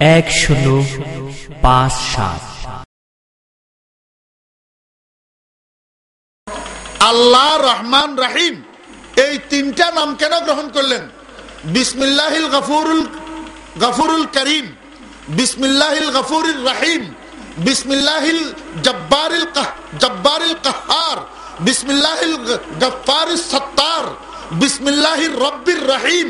এক শূন্য পাঁচ সাত। আল্লাহ রহমান রাহিম, এই তিনটা নাম কেন গ্রহণ করলেন? বিসমিল্লাহিল গফুরুল গফুরুল করিম, বিসমিল্লাহিল গফুরুল রাহিম, বিসমিল্লাহিল জব্বারিল জব্বারিল কাহার, বিসমিল্লাহিল গফারিস সত্তার, বিসমিল্লাহির রব্বির রাহিম।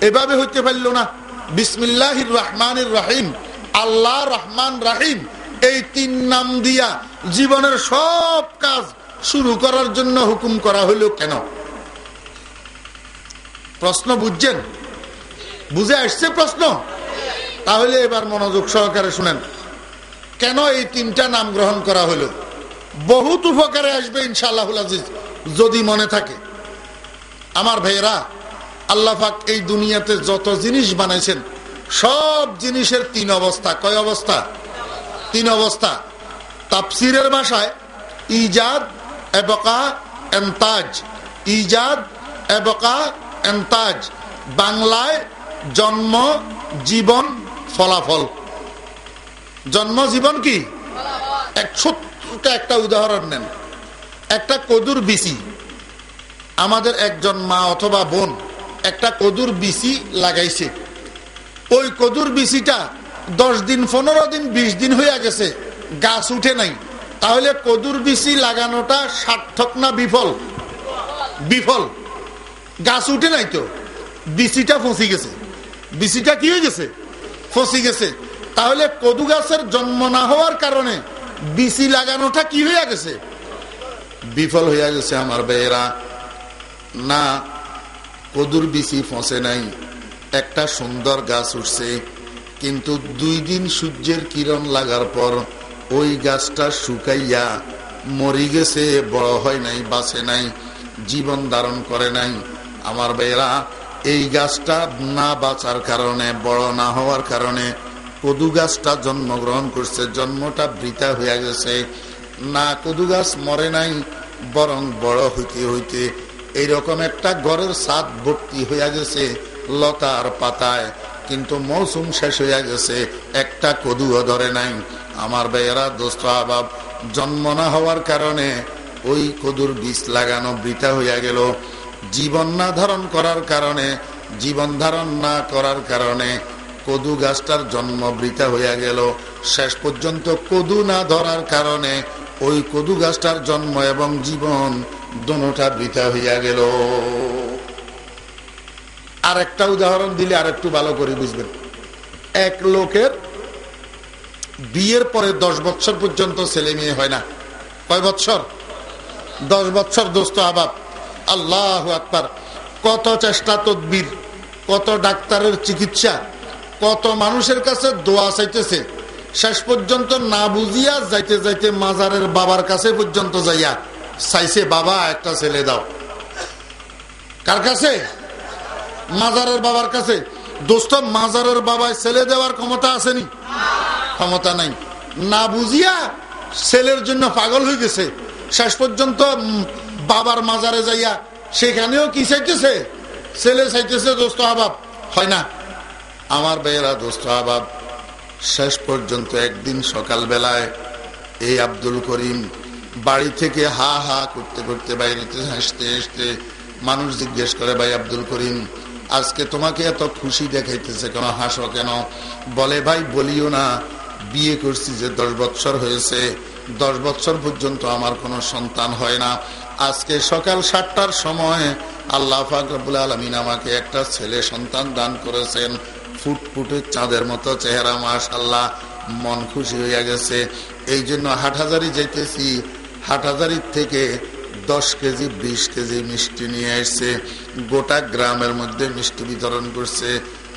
এভাবে হইতে পারল না। বিসমিল্লাহির রহমানির রাহিম, আল্লাহ রহমান রাহিম, এই তিন নাম দিয়া জীবনের সব কাজ শুরু করার জন্য হুকুম করা হইল কেন? প্রশ্ন বুঝছেন? বুঝে আসছে প্রশ্ন? তাহলে এবার মনোযোগ সহকারে শুনেন। কেন এই তিনটা নাম গ্রহণ করা হলো? বহুত উপকারে আসবে ইনশাআল্লাহ যদি মনে থাকে। আমার ভাইয়েরা আল্লাহাক এই দুনিয়াতে যত জিনিস বানাইছেন, সব জিনিসের তিন অবস্থা। কয় অবস্থা? তিন অবস্থা। তাপসিরের ভাষায়, ইজাদ, এবকা, এন্তাজ। ইজাদ, এবকা, এন্তাজ। বাংলায় জন্ম, জীবন, ফলাফল। জন্ম, জীবন কি? এক ছোট্ট একটা উদাহরণ নেন। একটা কদুর বিসি আমাদের একজন মা অথবা বোন একটা কদুর বিসি লাগাইছে। ওই কদুর বিসিটা দশ দিন, পনেরো দিন, বিশ দিন হয়ে গেছে, গাছ উঠে নাই। তাহলে কদুর বিসি লাগানোটা সার্থক না বিফল? বিফল। গাছ উঠে নাই তো বিসিটা ফসি গেছে। বিসিটা কি হয়ে গেছে? ফসি গেছে। তাহলে কদু গাছের জন্ম না হওয়ার কারণে বিসি লাগানোটা কি হয়ে গেছে? বিফল হইয়া গেছে আমার বেয়েরা না কদুর বিসি ফসে নাই। একটা সুন্দর গাছ উঠছে, কিন্তু দুই দিন সূর্যের কিরণ লাগার পর ওই গাছটা শুকাইয়া মরি গেছে, বড় হয় নাই, বাঁচে নাই, জীবন ধারণ করে নাই। আমার বেয়েরা এই গাছটা না বাঁচার কারণে, বড় না হওয়ার কারণে কদু গাছটা জন্মগ্রহণ করছে, জন্মটা বৃথা হইয়া গেছে। না কদু গাছ মরে নাই, বরং বড় হইতে হইতে এইরকম একটা ঘরের সাদ ভর্তি হইয়া গেছে লতার পাতায়, কিন্তু মৌসুম শেষ হইয়া গেছে, একটা কদুও ধরে নাই। আমার বেয়েরা দোস্ত আবাব, জন্ম না হওয়ার কারণে ওই কদুর বীজ লাগানো বৃথা হইয়া গেল। জীবন না ধারণ করার কারণে, জীবন ধারণ না করার কারণে কদু গাছটার জন্ম বৃথা হইয়া গেল। শেষ পর্যন্ত কদু না ধরার কারণে ওই কদু গাছটার জন্ম এবং জীবন দোনোটা বৃথা হইয়া গেল। আর একটা উদাহরণ দিলে আর একটু ভালো করে বুঝবেন। এক লোকের বিয়ের পরে দশ বছর পর্যন্ত ছেলে মেয়ে হয় না। কয় বছর দশ বছর দোস্ত আবাব আল্লাহ আকবার। কত চেষ্টা তদ্বির, কত ডাক্তারের চিকিৎসা, কত মানুষের কাছে দোয়া চাইতেছে। শেষ পর্যন্ত না বুঝিয়া যাইতে যাইতে মাজারের বাবার কাছে পর্যন্ত যাইয়া চাইছে বাবা, একটা ছেলে দাও। কার কাছে? মাজারের বাবার কাছে। দোস্ত, মাজারের বাবায় ছেলে দেওয়ার ক্ষমতা আসেনি? ক্ষমতা নাই। না বুঝিয়া ছেলের জন্য পাগল হয়ে গেছে। শেষ পর্যন্ত বাবার মাজারে যাইয়া সেখানেও কি চাইতেছে? ছেলে চাইতেছে দোস্ত আবাব। হয় না। আমার বেয়েরা দোস্ত আবাব, শেষ পর্যন্ত একদিন সকাল বেলায় এই আব্দুল করিম বাড়ি থেকে হা হা করতে করতে বাইরেতে হাসতে হাসতে মানুষ জিজ্ঞেস করে, ভাই আব্দুল করিম, আজকে তোমাকে এত খুশি দেখাইতেছে কেন? হাসো কেন? বলে, ভাই বলিও না, বিয়ে করছি যে দশ বৎসর হয়েছে। দশ বৎসর পর্যন্ত আমার কোনো সন্তান হয় না। আজকে সকাল সাতটার সময় আল্লাহ ফাকরুল আলমিন আমাকে একটা ছেলে সন্তান দান করেছেন। ফুটফুটে চাঁদের মতো চেহারা মাশাল্লাহ মন খুশি হইয়া গেছে। এই জন্য হাটহাজারি যাইতেছি। হাটহাজারির থেকে দশ কেজি, বিশ কেজি মিষ্টি নিয়ে এসছে। গোটা গ্রামের মধ্যে মিষ্টি বিতরণ করছে।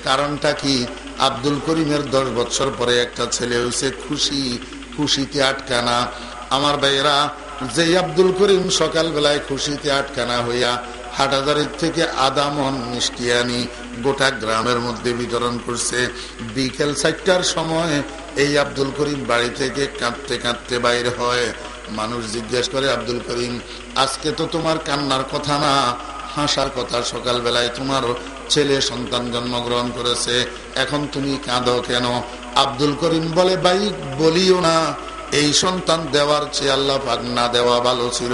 কারণটা কি? আব্দুল করিমের দশ বছর পরে একটা ছেলে হয়েছে খুশি, খুশিতে আটকানা। আমার ভাইয়েরা যে আব্দুল করিম সকালবেলায় খুশিতে আটকানা হইয়া হাটাদারির থেকে আদা মন মিষ্টি আনি গোটা গ্রামের মধ্যে বিতরণ করছে। বিকেল চারটার সময় এই আব্দুল করিম বাড়ি থেকে কাঁদতে কাঁদতে বাইর হয়। মানুষ জিজ্ঞেস করে, আব্দুল করিম, আজকে তো তোমার কান্নার কথা না? হাসার কথা, সকালবেলায় তোমার ছেলে সন্তান জন্মগ্রহণ করেছে, এখন তুমি কাঁদো কেন? আব্দুল করিম বলে, ভাই, বলিও না, এই সন্তান দেওয়ার চেয়ে আল্লাহ পাক না দেওয়া ভালো ছিল।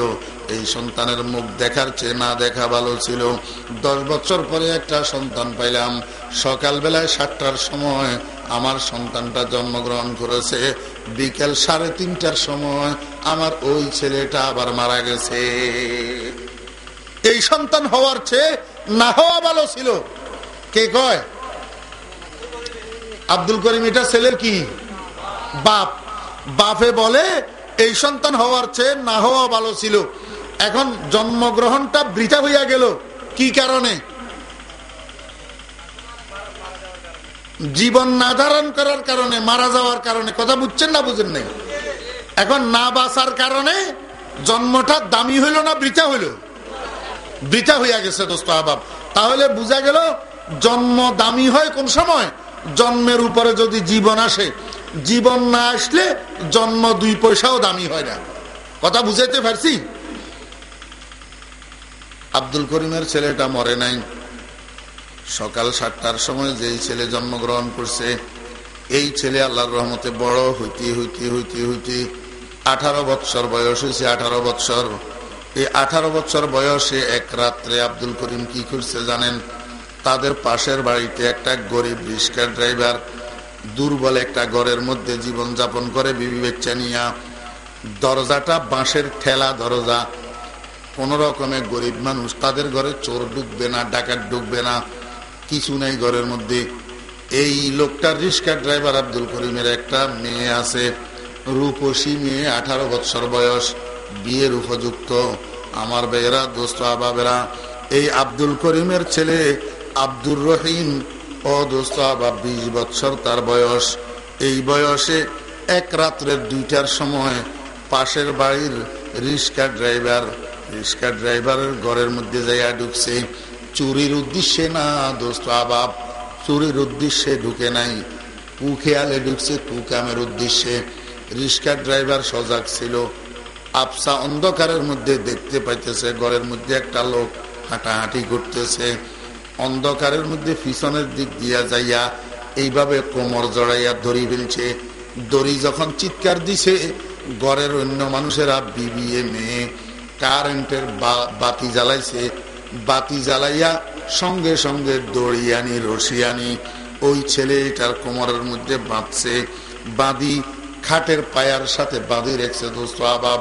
এই সন্তানের মুখ দেখার চেয়ে না দেখা ভালো ছিল। দশ বছর পরে একটা সন্তান পাইলাম। সকালবেলায় সাতটার সময় আমার সন্তানটা জন্মগ্রহণ করেছে বিকেল সাড়ে তিনটার সময়। আমার ওই ছেলেটা আবার মারা গেছে। এই সন্তান হওয়ার চেয়ে না হওয়া ভালো ছিল। কে কয়? আব্দুল করিম, এটা ছেলের কি? বাপ। বাপে বলে, এই সন্তান হওয়ার চেয়ে না হওয়া ভালো ছিল। এখন জন্মগ্রহণটা বৃথা হইয়া গেল। কি কারণে? জীবন না ধারণ করার কারণে, মারা যাওয়ার কারণে, কথা বুঝছেন না বুঝেন নাই? এখন না বাঁচার কারণে জন্মটা দামি হইল না বৃথা হইল? বৃথা হইয়া গেছে দোস্ত আবাব। তাহলে বুঝা গেল, জন্ম দামি হয় কোন সময়? জন্মের উপরে যদি জীবন আসে, জীবন না আসলে জন্ম দুই পয়সাও দামি হয় না। কথা বুঝাইতে পারছি? আব্দুল করিমের ছেলেটা মরে নাই। সকাল সাতটার সময় যেই ছেলে জন্মগ্রহণ করছে, এই ছেলে আল্লাহর রহমতে বড় হইতে হইতে হইতে হইতে আঠারো বৎসর বয়স হয়েছে, আঠারো বৎসর। এই আঠারো বছর বয়সে এক রাত্রে আব্দুল করিম কি করছে জানেন? তাদের পাশের বাড়িতে একটা গরিব রিস্কার ড্রাইভার, দুর্বল একটা ঘরের মধ্যে জীবন যাপন করে বিবি বেচ্চা নিয়া, দরজাটা বাঁশের ঠেলা দরজা। কোন রকমের গরিব মানুষ, তাদের ঘরে চোর ঢুকবে না, ডাকাত ঢুকবে না। কিছু নাই ঘরের মধ্যে। এই লোকটার রিস্কার ড্রাইভার আব্দুল করিমের একটা মেয়ে আছে। রূপসী মেয়ে, আঠারো বৎসর বয়স, বিয়ের উপযুক্ত। আমার বেয়েরা, দোস্ত আবাবেরা এই আব্দুল করিমের ছেলে আব্দুর রহিম ও দোস্ত আবাব বিশ বৎসর তার বয়স। এই বয়সে এক রাত্রের দুইটার সময় পাশের বাড়ির রিক্সা ড্রাইভার রিক্সা ড্রাইভারের ঘরের মধ্যে যাইয়া ঢুকছে। চুরির উদ্দেশ্যে না, দোস্ত আবাব। চুরির উদ্দেশ্যে ঢুকে নাই। তু খেয়ালে ঢুকছে তু কামের উদ্দেশ্যে। রিক্সা ড্রাইভার সজাগ ছিল। আপসা অন্ধকারের মধ্যে দেখতে পাইতেছে, ঘরের মধ্যে একটা লোক হাঁটাহাঁটি করতেছে। অন্ধকারের মধ্যে পিছনের দিক দিয়া যাইয়া এইভাবে কোমর জড়াইয়া দড়ি ফেলছে। দড়ি যখন চিৎকার দিছে, ঘরের অন্য মানুষেরা বিবিএ মেয়ে কারেন্টের বাতি জ্বালাইছে। বাতি জ্বালাইয়া সঙ্গে সঙ্গে দড়ি আনি রশি আনি ওই ছেলে এটার কোমরের মধ্যে বাঁধছে। বাঁধি খাটের পায়ার সাথে বাঁধি রেখেছে দোস্ত আবাব।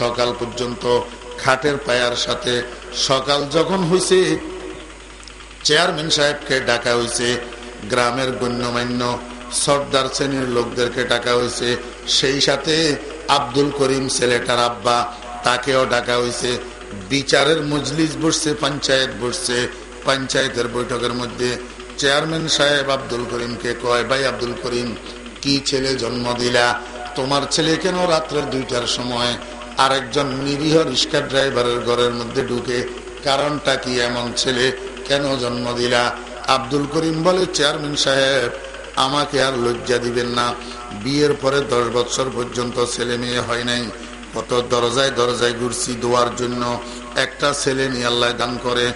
সকাল পর্যন্ত খাটের পায়ার সাথে সকাল যখন হয়েছে চেয়ারম্যান সাহেবকে ডাকা হয়েছে গ্রামের গণ্যমান্য সর্দার শ্রেণির লোকদেরকে ডাকা হয়েছে সেই সাথে আব্দুল করিম ছেলেটার আব্বা, তাকেও ডাকা হয়েছে বিচারের মজলিস বসছে, পঞ্চায়েত বসছে। পঞ্চায়েতের বৈঠকের মধ্যে চেয়ারম্যান সাহেব আব্দুল করিমকে কয়, ভাই আব্দুল করিম, কি ছেলে জন্ম দিলা? তোমার ছেলে কেন রাত্রের দুইটার সময় আরেকজন নিরীহ রিক্সা ড্রাইভারের ঘরের মধ্যে ঢুকে? কারণটা কি এমন ছেলে? কেন জন্ম দিলা? আব্দুল করিম বলে, চেয়ারম্যান সাহেব, আমাকে আর লজ্জা দিবেন না। বিয়ের পরে দশ বছর পর্যন্ত ছেলে মেয়ে হয় নাই। কত দরজায় দরজায় ঘুরছি দোয়ার জন্য। একটা ছেলে নিয়ে আল্লাহ দান করে।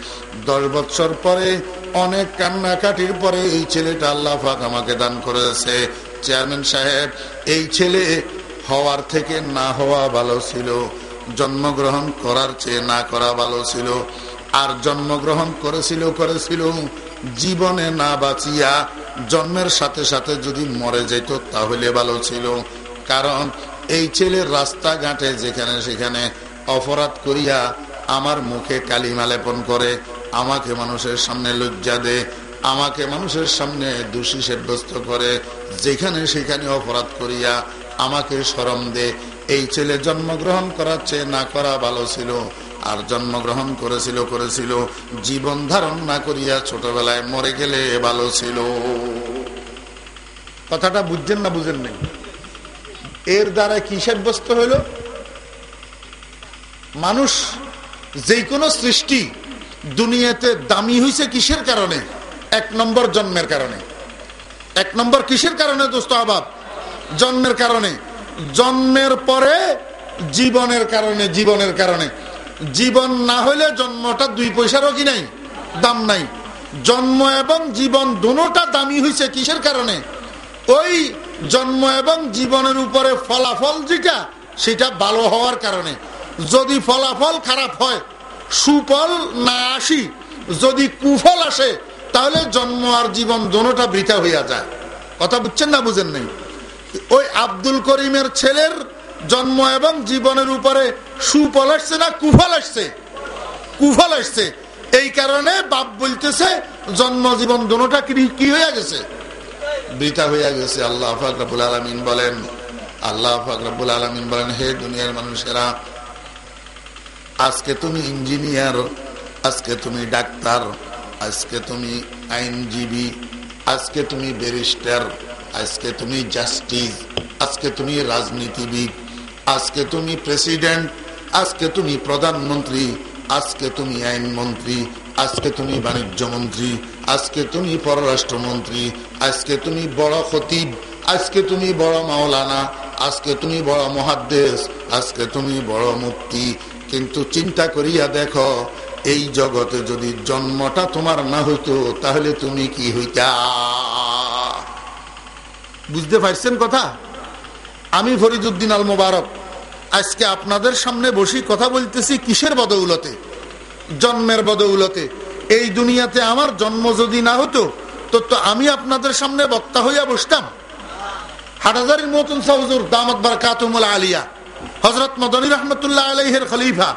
দশ বছর পরে, অনেক কান্নাকাটির পরে এই ছেলেটা আল্লাহ ফাক আমাকে দান করেছে। চেয়ারম্যান সাহেব, এই ছেলে হওয়ার থেকে না হওয়া ভালো ছিল। জন্মগ্রহণ করার চেয়ে না করা ভালো ছিল। আর জন্মগ্রহণ করেছিল করেছিল জীবনে না বাঁচিয়া। জন্মের সাথে সাথে যদি মরে যেত, তাহলে ভালো ছিল। কারণ এই ছেলের রাস্তাঘাটে যেখানে সেখানে অপরাধ করিয়া আমার মুখে কালিমা লেপন করে, আমাকে মানুষের সামনে লজ্জা দে, আমাকে মানুষের সামনে দোষী সাব্যস্ত করে, যেখানে সেখানে অপরাধ করিয়া আমাকে সরম দে। এই ছেলে জন্মগ্রহণ করার চেয়ে না করা ভালো ছিল, আর জন্মগ্রহণ করেছিল করেছিল, জীবন ধারণ না করিয়া ছোটবেলায় মরে গেলে ভালো ছিল। কথাটা বুঝছেন না বুঝেন নেই এর দ্বারা কি সাব্যস্ত হইল মানুষ যে কোনো সৃষ্টি দুনিয়াতে দামি হয়েছে কিসের কারণে? এক নম্বর জন্মের কারণে। এক নম্বর কিসের কারণে দোস্ত আবাব জন্মের কারণে। জন্মের পরে জীবনের কারণে জীবনের কারণে। জীবন না হলে জন্মটা দুই পয়সারও কি নাই, দাম নাই। জন্ম এবং জীবন দুটা দামি হয়েছে কিসের কারণে? ওই জন্ম এবং জীবনের উপরে ফলাফল যেটা, সেটা ভালো হওয়ার কারণে। যদি ফলাফল খারাপ হয়, সুফল না আসি, যদি কুফল আসে, তাহলে জন্ম আর জীবন দোনোটা বৃথা হইয়া যায়। কথা বুঝছেন না বুঝেন নেই? ওই আব্দুল করিমের ছেলের জন্ম এবং জীবনের উপরে সুফল আসছে না কুফল আসছে? কুফল আসছে। এই কারণে বাপ বলতেছে, জন্ম জীবন দোনোটা কি হইয়া গেছে? বৃথা হইয়া গেছে আল্লাহ ফাকরাবুল আলমিন বলেন আল্লাহ ফাকরাবুল আলমিন বলেন হে দুনিয়ার মানুষেরা আজকে তুমি ইঞ্জিনিয়ার আজকে তুমি ডাক্তার আজকে তুমি আইনজীবী আজকে তুমি ব্যারিস্টার আজকে তুমি জাস্টিস আজকে তুমি রাজনীতিবিদ আজকে তুমি প্রেসিডেন্ট আজকে তুমি প্রধানমন্ত্রী আজকে তুমি আইনমন্ত্রী আজকে তুমি বাণিজ্য মন্ত্রী আজকে তুমি পররাষ্ট্রমন্ত্রী, আজকে তুমি বড় খতিব, আজকে তুমি বড় মাওলানা, আজকে তুমি বড় মহাদ্দেশ, আজকে তুমি বড় মুক্তি কিন্তু চিন্তা করিয়া দেখো, এই জগতে যদি জন্মটা তোমার না হইতো, তাহলে তুমি কি হইতা? বুঝতে পারছেন কথা? আমি ফরিদুদ্দিন আল মোবারক আজকে আপনাদের সামনে বসি কথা বলতেছি কিসের বদৌলতে? জন্মের বদৌলতে। এই দুনিয়াতে আমার জন্ম যদি না হতো, তো তো আমি আপনাদের সামনে বক্তা হইয়া বসতাম। হাটাজারির মতন সাউজুর দামত বার কাতুমুল আলিয়া হজরত মদনী রহমতুল্লাহ আলহের খলিফা,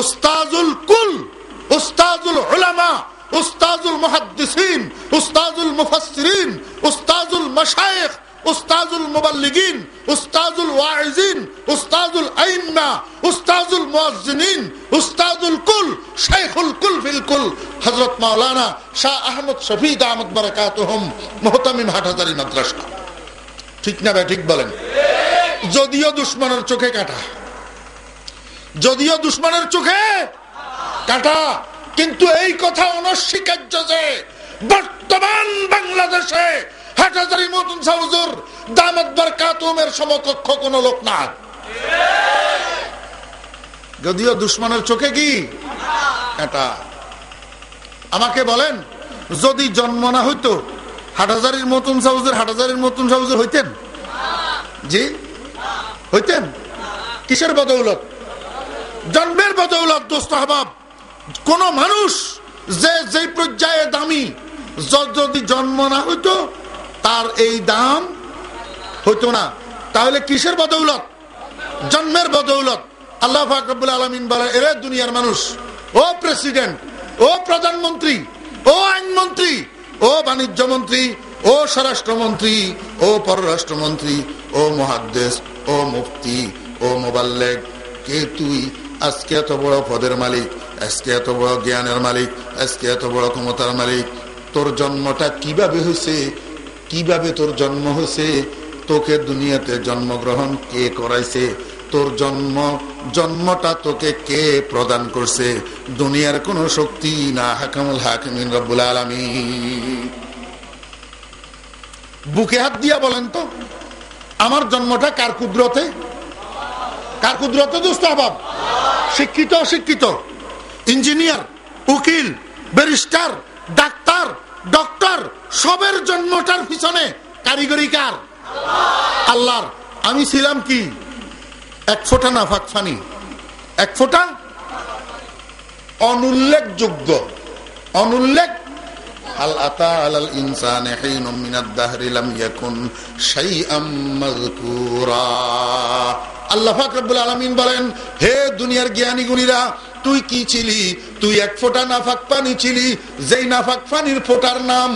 উস্তাজুল কুল, উস্তাজুল উলামা, উস্তাজুল মুহাদ্দিসিন, উস্তাজুল মুফাসসিরিন, উস্তাজুল মাশায়েখ উস্তাজুল মুবাল্লিগিন উস্তাজুল ওয়াইজিন উস্তাজুল আইম্মা উস্তাজুল মুয়াজ্জিনিন উস্তাজুল কুল, শাইখুল কুল ফিল কুল। হযরত মাওলানা শাহ আহমদ শফি দামত বারাকাতুহুম, মুহতামিম হাটহাজারি মাদ্রাসা। ঠিক না ভাই, ঠিক বলেন। যদিও দুশ্মনের চোখে কাটা। যদিও দুশ্মনের চোখে কাটা, কিন্তু এই কথা অনস্বীকার্য যে, বর্তমান বাংলাদেশে হাটাজারি মতন সাউজুর দামতবার কাতুমের সমকক্ষ কোন লোক না। যদিও দুশ্মনের চোখে কি? এটা। আমাকে বলেন, যদি জন্ম না হইতো, হাটাজারির মতন সাউজের, হাটাজারির মতন সাউজের হইতেন? জি? হইতেন? কিসের বদৌলত? জন্মের বদৌলত, দোস্ত হবাব কোন মানুষ যে যে পর্যায়ে দামি যদি জন্ম না হইতো তার এই দাম হইতো না। তাহলে কিসের বদৌলত? জন্মের বদৌলত। আল্লাহ ফাকবুল আলমিন বলে, এরে দুনিয়ার মানুষ, ও প্রেসিডেন্ট, ও প্রধানমন্ত্রী, ও আইনমন্ত্রী, ও বাণিজ্য মন্ত্রী, ও স্বরাষ্ট্রমন্ত্রী, ও পররাষ্ট্রমন্ত্রী, ও মহাদ্দেশ, ও মুফতি, ও মোবাল্লেগ কে তুই? আজকে এত বড় পদের মালিক, আজকে এত বড় জ্ঞানের মালিক, আজকে এত বড় ক্ষমতার মালিক, তোর জন্মটা কীভাবে হয়েছে কীভাবে তোর জন্ম হয়েছে? তোকে দুনিয়াতে জন্মগ্রহণ কে করাইছে? তোর জন্ম, জন্মটা তোকে কে প্রদান করছে? দুনিয়ার কোন শক্তি না হাকামুল হাকিমিন রব্বুল আলমী বুকে হাত দিয়া বলেন তো, আমার জন্মটা কার কুদরতে? কার কুদরতে দুষ্ট অভাব শিক্ষিত, অশিক্ষিত, ইঞ্জিনিয়ার, উকিল, ব্যারিস্টার, ডাক্তার ডক্টর, সবের জন্মটার পিছনে কারিগরি কার? আল্লাহর। আমি ছিলাম কি? এক ফোঁটা না ফাঁকফানি এক ফোঁটা অনুল্লেখযোগ্য। অনুল্লেখ আল্লাহ বলেন, হে দুনিয়ার জ্ঞানী গুণীরা তুই কি ছিলি? তুই এক ফোঁটা নাফাক পানি ছিলি। যেই নাফাক পানির ফোঁটার নাম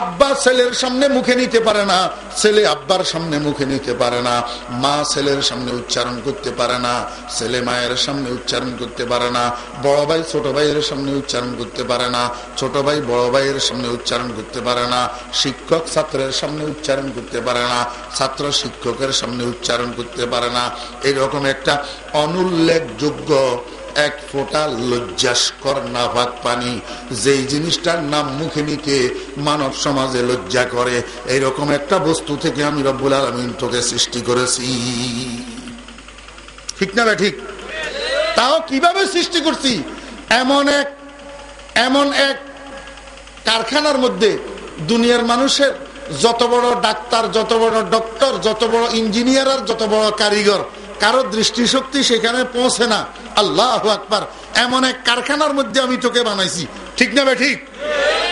আব্বা ছেলের সামনে মুখে নিতে পারে না, ছেলে আব্বার সামনে মুখে নিতে পারে না, মা ছেলের সামনে উচ্চারণ করতে পারে না, ছেলে মায়ের সামনে উচ্চারণ করতে পারে না, বড় ভাই ছোট ভাইয়ের সামনে উচ্চারণ করতে পারে না, ছোট ভাই বড় ভাইয়ের সামনে উচ্চারণ করতে পারে না, শিক্ষক ছাত্রের সামনে উচ্চারণ করতে পারে না, ছাত্র শিক্ষকের সামনে উচ্চারণ করতে পারে না। এরকম একটা অনুল্লেখযোগ্য এক ফোটা লজ্জাস্কর নাফাক পানি। যেই জিনিসটার নাম মুখে নিতে মানব সমাজে লজ্জা করে, এইরকম একটা বস্তু থেকে আমি রব্বুল আলমিন তোকে সৃষ্টি করেছি। ঠিক না ঠিক? তাও কীভাবে সৃষ্টি করছি? এমন এক এমন এক কারখানার মধ্যে দুনিয়ার মানুষের যত বড় ডাক্তার, যত বড় ডক্টর, যত বড় ইঞ্জিনিয়ার আর যত বড় কারিগর কারও দৃষ্টিশক্তি সেখানে পৌঁছে না। আল্লাহ আকবার। এমন এক কারখানার মধ্যে আমি তোকে বানাইছি। ঠিক না ঠিক?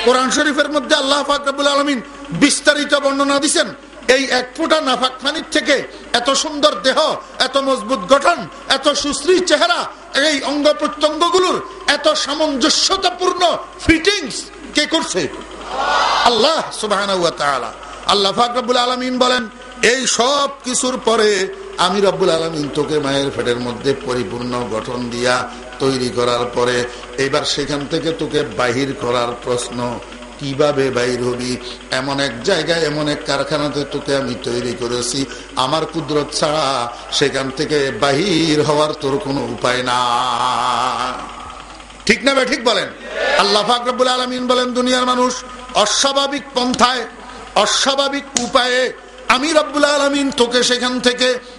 কোরআন শরীফের মধ্যে আল্লাহ ফাকবুল আলমিন বিস্তারিত বর্ণনা দিচ্ছেন এই এক ফুটা নাফাক পানির থেকে এত সুন্দর দেহ, এত মজবুত গঠন, এত সুশ্রী চেহারা, এই অঙ্গ প্রত্যঙ্গগুলোর এত সামঞ্জস্যতাপূর্ণ ফিটিংস কে করছে? আল্লাহ সুবাহ আল্লাহ ফাকবুল আলমিন বলেন, এই সব কিছুর পরে আমি রব্বুল আলমিন তোকে মায়ের ফেটের মধ্যে পরিপূর্ণ গঠন দিয়া তৈরি করার পরে এবার সেখান থেকে তোকে বাহির করার প্রশ্ন, কীভাবে বাইর হবি? এমন এক জায়গায়, এমন এক কারখানাতে তোকে আমি তৈরি করেছি। আমার কুদরত ছাড়া সেখান থেকে বাহির হওয়ার তোর কোনো উপায় না ঠিক না ঠিক বলেন? আল্লাহ ফাকরুল আলমিন বলেন, দুনিয়ার মানুষ অস্বাভাবিক পন্থায়, অস্বাভাবিক উপায়ে আমি রব্বুল আলমিন তোকে সেখান থেকে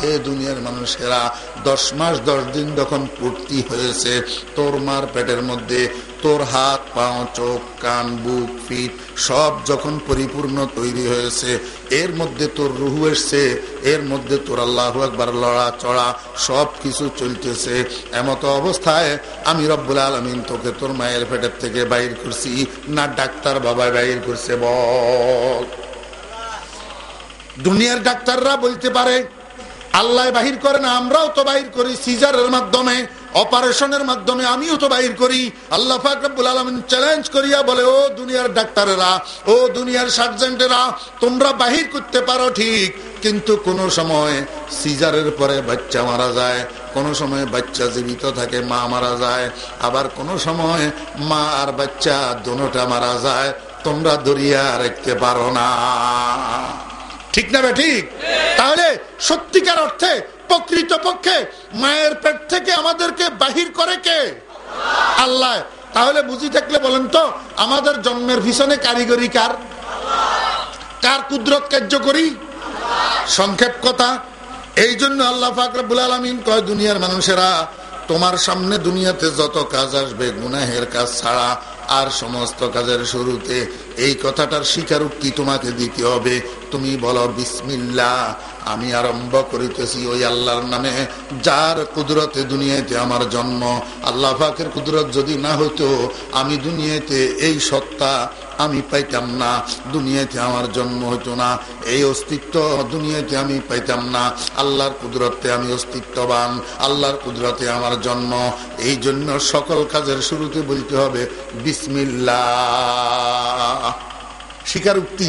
হে দুনিয়ার মানুষেরা দশ মাস, দশ দিন যখন পূর্তি হয়েছে, তোর মার পেটের মধ্যে তোর হাত পাও চোখ, কান, বুক, ফিট সব যখন পরিপূর্ণ তৈরি হয়েছে, এর মধ্যে তোর রুহু এসছে, এর মধ্যে তোর আল্লাহ একবার লড়া চড়া সব কিছু চলতেছে। এমত অবস্থায় আমি রব্বুল আলমিন তোকে তোর মায়ের পেটের থেকে বাইর করছি, না ডাক্তার বাবা বাইর করছে বল। দুনিয়ার ডাক্তাররা বলতে পারে আল্লাহ বাহির করে না আমরাও তো বাহির করি, সিজারের মাধ্যমে, অপারেশনের মাধ্যমে আমিও তো বাহির করি। আল্লাহ ফাকরুল আলমিন চ্যালেঞ্জ করিয়া বলে, ও দুনিয়ার ডাক্তারেরা, ও দুনিয়ার সার্জেন্টেরা, তোমরা বাহির করতে পারো ঠিক, কিন্তু কোন সময় সিজারের পরে বাচ্চা মারা যায়, কোন সময় বাচ্চা জীবিত থাকে, মা মারা যায়, আবার কোন সময় মা আর বাচ্চা দোনোটা মারা যায়, তোমরা দরিয়া রাখতে পারো না। ঠিক না ঠিক? তাহলে সত্যিকার অর্থে প্রকৃত পক্ষে মায়ের পেট থেকে আমাদেরকে বাহির করে কে? আল্লাহ। তাহলে বুঝি থাকলে বলেন তো, আমাদের জন্মের ভীষণে কারিগরি কার? কার কুদরত কার্যকরী? সংক্ষেপ কথা এই জন্য আল্লাহ ফাকরাবুল আলমিন কয়, দুনিয়ার মানুষেরা, তোমার সামনে দুনিয়াতে যত কাজ আসবে, গুনাহের কাজ ছাড়া আর সমস্ত কাজের শুরুতে এই কথাটার স্বীকারোক্তি তোমাকে দিতে হবে। তুমি বলো বিসমিল্লা আমি আরম্ভ করিতেছি ওই আল্লাহর নামে, যার কুদরতে দুনিয়াতে আমার জন্ম। আল্লাহ পাকের কুদরত যদি না হতো আমি দুনিয়াতে এই সত্তা আমি পাইতাম না, দুনিয়াতে আমার জন্ম হইতো না, এই অস্তিত্ব দুনিয়াতে আমি পাইতাম না। আল্লাহর কুদরতে আমি অস্তিত্ববান, আল্লাহর কুদরতে আমার জন্ম। এই জন্য সকল কাজের শুরুতে বলতে হবে বিসমিল্লা স্বীকারোক্তি।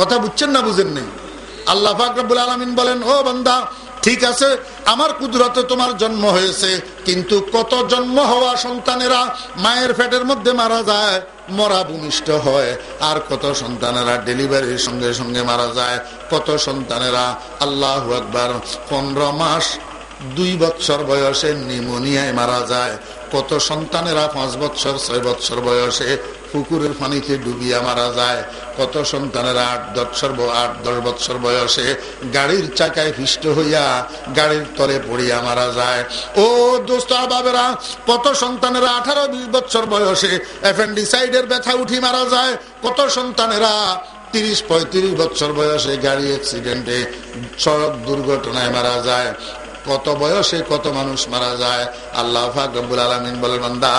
কথা বুঝছেন না, বুঝেন নেই? আল্লাহ ফাকরাবুল আলমিন বলেন, ও বান্দা, ঠিক আছে, আমার কুদরতে তোমার জন্ম হয়েছে, কিন্তু কত জন্ম হওয়া সন্তানেরা মায়ের ফ্যাটের মধ্যে মারা যায়, মরা ভূমিষ্ঠ হয়। আর কত সন্তানেরা ডেলিভারির সঙ্গে সঙ্গে মারা যায়, কত সন্তানেরা আল্লাহ একবার পনেরো মাস, দুই বৎসর বয়সে নিমোনিয়ায় মারা যায় কত সন্তানেরা পাঁচ বছর ছয় বৎসর বয়সে পুকুরের পানিতে ডুবিয়া মারা যায়। কত সন্তানেরা আট দশর আট, দশ বৎসর বয়সে গাড়ির চাকায় ফিষ্ট হইয়া গাড়ির তলে পড়িয়া মারা যায়। ও দোস্ত বাবেরা কত সন্তানেরা আঠারো, বিশ বৎসর বয়সে এফেন্ডিসাইডের ব্যথা উঠি মারা যায়। কত সন্তানেরা তিরিশ, পঁয়ত্রিশ বছর বয়সে গাড়ি অ্যাক্সিডেন্টে সড়ক দুর্ঘটনায় মারা যায়। কত বয়সে কত মানুষ মারা যায়। আল্লাহ ফাকবুল আলমিন বলে বান্দা,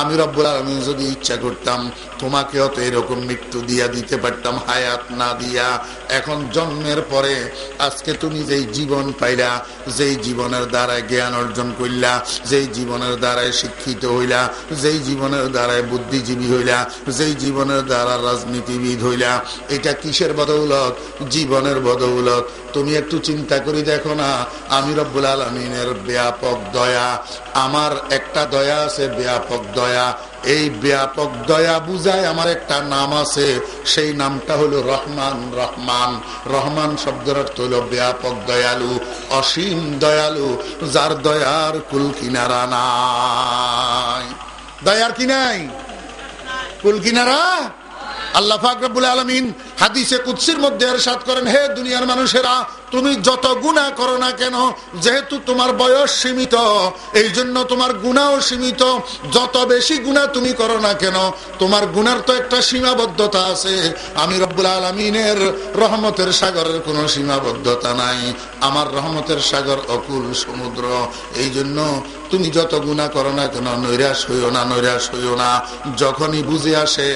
আমি রব্বুল আলমী যদি ইচ্ছা করতাম তোমাকে অত এরকম মৃত্যু দিয়া দিতে পারতাম, হায়াত না দিয়া। এখন জন্মের পরে, আজকে তুমি যেই জীবন পাইলা, যেই জীবনের দ্বারায় জ্ঞান অর্জন করলা যেই জীবনের দ্বারায় শিক্ষিত হইলা, যেই জীবনের দ্বারায় বুদ্ধিজীবী হইলা, যেই জীবনের দ্বারা রাজনীতিবিদ হইলা, এটা কিসের বদৌলত? জীবনের বদৌলত। তুমি একটু চিন্তা করি দেখো না, আমি রব্বুল আলমিনের ব্যাপক দয়া। আমার একটা দয়া আছে, ব্যাপক দয়া। এই ব্যাপক দয়া বুঝায় আমার একটা নাম আছে। সেই নামটা হলো রহমান রহমান। রহমান শব্দের অর্থ হলো ব্যাপক দয়ালু, অসীম দয়ালু, যার দয়ার কুল কিনারা নাই। দয়ার কি নাই? কুল কিনারা? আল্লাহ ফাকরাবুল আলমিন হাদিসে কুৎসির মধ্যে এরশাদ করেন, হে দুনিয়ার মানুষেরা তুমি যত গুণা করো না কেন, যেহেতু তোমার বয়স সীমিত, এই জন্য তোমার গুণাও সীমিত। যত বেশি গুণা তুমি করো না কেন, তোমার গুণার তো একটা সীমাবদ্ধতা আছে। আমি রব্বুল আলমিনের রহমতের সাগরের কোনো সীমাবদ্ধতা নাই। আমার রহমতের সাগর অকুল সমুদ্র। এই জন্য তুমি যত গুণা করো না কেন নৈরাশ হইও না নৈরাশ হইও না যখনই বুঝে আসে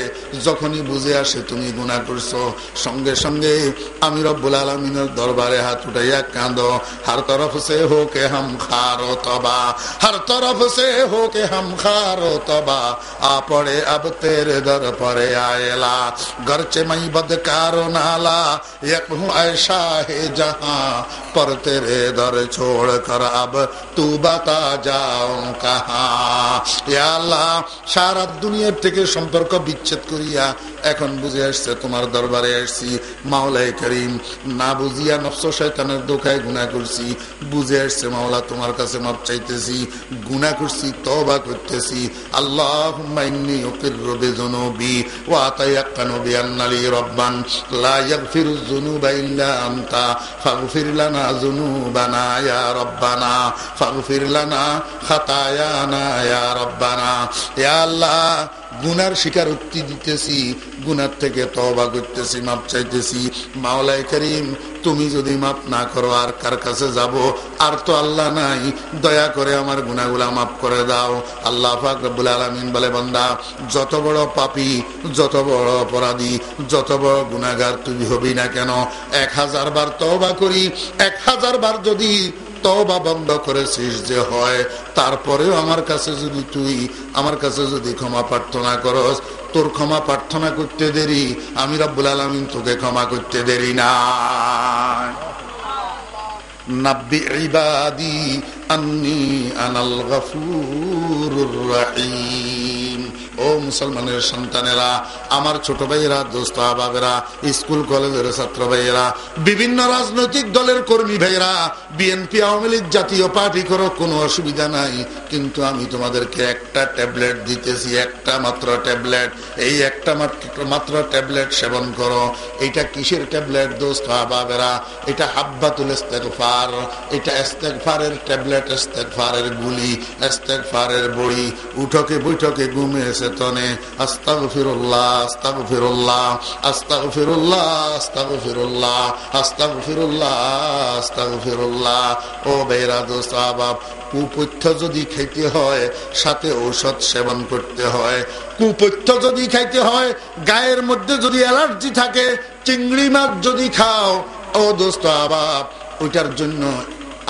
যখনই বুঝে আসে তুমি গুণা করছো সঙ্গে সঙ্গে আমি রব্বুল আলমিনের দরবারে হাত উঠাইয়া কাঁদো হর তরফ সে হো কে হম খারো তবা হর তরফ সে হো কে হম খারো তবা आ पड़े अब तेरे दर पर आएला घर चे मई बदकारो नाला एक हूँ ऐसा है जहाँ पर तेरे दर छोड़ कर अब तू बता जाओ कहा আল্লাহ, সারা দুনিয়ার থেকে সম্পর্ক বিচ্ছেদ করিয়া এখন বুঝে আসছে তোমার দরবারে আসছি। মাওলাই করিম, না বুঝিয়া নফস শয়তানের দোকায় গুণা করছি। বুঝে আসছে মাওলা, তোমার কাছে মাপ চাইতেছি গুণা করছি তবা করতেছি। আল্লাহ রাব্বান। ফাগফির লানা গুনার শিকার উক্তি দিতেছি, গুনার থেকে তবা করতেছি, মাপ চাইতেছি। মাওলাই করিম, তুমি যদি মাপ না করো, আর কার কাছে যাব? আর তো আল্লাহ নাই। দয়া করে আমার গুনাগুলা মাফ করে দাও। আল্লাহ ফাকবুল আলমিন বলে, বন্দা, যত বড় পাপি, যত বড় অপরাধী, যত বড় গুনাগার তুমি হবি না কেন? এক হাজার বার তবা করি, এক হাজার বার যদি তবা বন্ধ করেছিস যে হয়। তারপরেও আমার কাছে যদি তুই আমার কাছে যদি ক্ষমা প্রার্থনা করস, তোর ক্ষমা প্রার্থনা করতে দেরি, আমি রব্বুল আলমিন তোকে ক্ষমা করতে দেরি না। নাব্বি আনাল গফুরুর রহিম। ও মুসলমানের সন্তানেরা, আমার ছোট ভাইয়েরা, দোস্ত আবাবেরা স্কুল কলেজের ছাত্র ভাইয়েরা, বিভিন্ন রাজনৈতিক দলের কর্মী ভাইয়েরা বিএনপি আওয়ামী লীগ জাতীয় পার্টি করো, কোনো অসুবিধা নাই। কিন্তু আমি তোমাদেরকে একটা ট্যাবলেট দিতেছি, একটা মাত্র ট্যাবলেট। এই একটা মাত্র ট্যাবলেট সেবন করো। এটা কিসের ট্যাবলেট, দোস্ত আবাবেরা এটা হাব্বাতুল ইস্তেকফার এটা ইস্তেকফারের ট্যাবলেট ইস্তেকফারের গুলি ইস্তেকফারের বড়ি। উঠকে বৈঠকে ঘুমিয়েছে চেতনে আস্তাগ ফিরুল্লাহ আস্তাগ ফিরুল্লাহ আস্তাগ ফিরুল্লাহ আস্তাগ ফিরুল্লাহ আস্তাগ ফিরুল্লাহ আস্তাগ ফিরুল্লাহ ও বেরা দোস্ত, আবাব, কুপথ্য যদি খাইতে হয়, সাথে ঔষধ সেবন করতে হয়। কুপথ্য যদি খাইতে হয়, গায়ের মধ্যে যদি অ্যালার্জি থাকে, চিংড়ি মাছ যদি খাও, ও দোস্ত, আবাব, ওইটার জন্য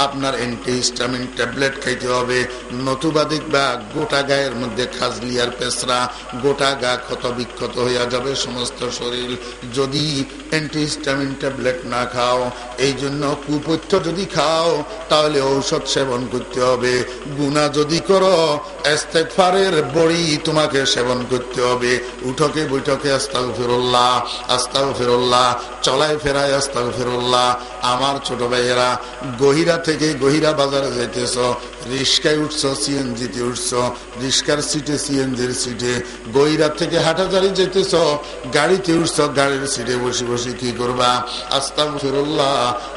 আপনার অ্যান্টিহিস্টামিন ট্যাবলেট খাইতে হবে। নতুবা দেখবা গোটা গায়ের মধ্যে খাজলি আর পেসরা গোটা গা ক্ষত বিক্ষত হইয়া যাবে সমস্ত শরীর। যদি অ্যান্টিহিস্টামিন ট্যাবলেট না খাও, এই জন্য কুপথ্য যদি খাও, তাহলে ঔষধ সেবন করতে হবে। গুণা যদি করো এস্তেকফারের বড়ি তোমাকে সেবন করতে হবে। উঠকে বৈঠকে আস্তাল ফিরুল্লাহ আস্তাল ফিরুল্লাহ চলায় ফেরায় আস্তাল ফিরুল্লাহ আমার ছোট ভাইয়েরা গহিরা থেকে গহিরা বাজারে যাইতেছ রিস্কায় উঠছ, সিএনজিতে উঠছ রিস্কার সিটে, সিএনজির সিটে গহিরা থেকে হাটাজারি যেতেছ, গাড়িতে উঠছ, গাড়ির সিটে বসে বসে কি করবা? আস্তাগ ফিরুল্লাহ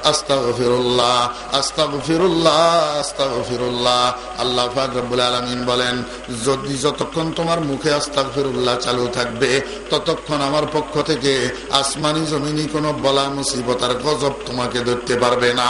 আস্তাগ ফিরুল্লাহ আস্তাগ ফিরুল্লাহ আস্তাগ ফিরুল্লাহ আল্লাহ ফাকরুল আলমিন বলেন, যদি যতক্ষণ তোমার মুখে আস্তাগ ফিরুল্লাহ চালু থাকবে, ততক্ষণ আমার পক্ষ থেকে আসমানি জমিনি কোনো বলা মুসিবতার গজব তোমাকে ধরতে পারবে না।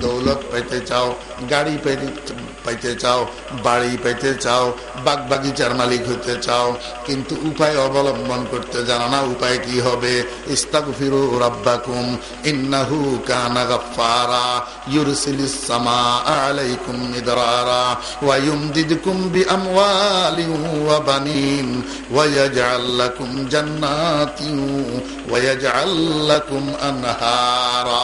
দৌলত পাইতে চাও, গাড়ি পাইতে পাইতে চাও, বাড়ি পাইতে চাও বাগ বাগিচার মালিক হইতে চাও, কিন্তু উপায় অবলম্বন করতে জানো না, উপায় কি হবে? ইস্তাগফিরু রাব্বাকুম, ইন্নাহু কানা গাফফারা, ইউরসিলিস সামা আলাইকুম মিদরারা, ওয়া ইউমদিদকুম বিআমওয়ালিন ওয়া বানিন, ওয়া ইয়াজআল লাকুম জান্নাতিন, ওয়া ইয়াজআল লাকুম আনহারা।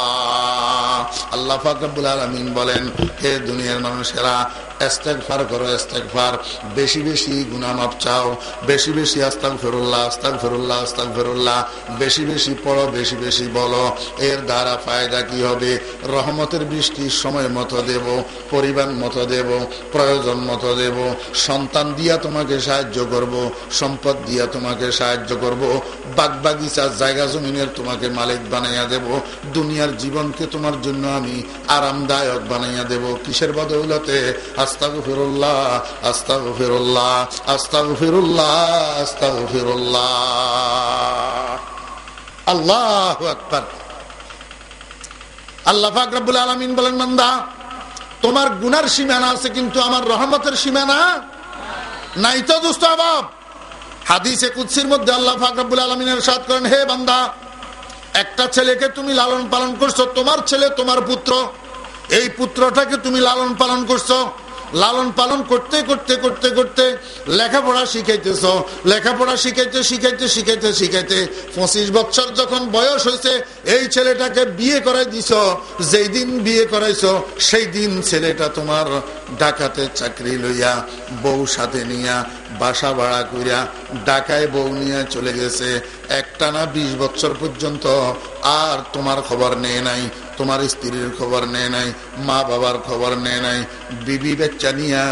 আল্লাহ ফাকবুল আলমিন বলেন হে দুনিয়ার মানুষেরা এস্তেকফার করো এস্তেকফার বেশি বেশি গুনামাপ চাও, বেশি বেশি আস্তাক ফেরুল্লাহ আস্তাক ফেরুল্লাহ আস্তাক ফেরুল্লাহ বেশি বেশি পড়ো, বেশি বেশি বলো। এর দ্বারা ফায়দা কি হবে? রহমতের বৃষ্টি সময় মতো দেব, পরিবার মতো দেব, প্রয়োজন মতো দেব। সন্তান দিয়া তোমাকে সাহায্য করব, সম্পদ দিয়া তোমাকে সাহায্য করব। বাগ বাগিচার জায়গা জমিনের তোমাকে মালিক বানাইয়া দেব। দুনিয়ার জীবনকে তোমার জন্য আমি আরামদায়ক বানাইয়া দেব। কিসের বদৌলতে? রব্বুল আলামিন বলেন, বান্দা, তোমার গুনার সীমানা আছে, কিন্তু আমার রহমতের সীমানা নাই তো দুষ্ট অভাব হাদিসে কুৎসির মধ্যে আল্লাহ পাক রব্বুল আলামিনের সাথ করেন, হে বান্দা, একটা ছেলেকে তুমি লালন পালন করছ, তোমার ছেলে তোমার পুত্র, এই পুত্রটাকে তুমি লালন পালন করছ লালন পালন করতে করতে করতে করতে লেখাপড়া শিখাইতেছ, লেখাপড়া শিখাইতে শিখাইতে শিখাইতে শিখাইতে পঁচিশ বছর যখন বয়স হয়েছে, এই ছেলেটাকে বিয়ে করাই দিছ, যেই দিন বিয়ে করাইছ, সেই দিন ছেলেটা তোমার ডাকাতে চাকরি লইয়া, বউ সাথে নিয়া, বাসা ভাড়া করিয়া ডাকায় বউ নিয়ে চলে গেছে। একটানা বিশ বছর পর্যন্ত আর তোমার খবর নেই নাই। তোমার স্ত্রীর খবর নেয় নাই, মা বাবার খবর নেয় নাই। বিবি বেচ্চা নিয়া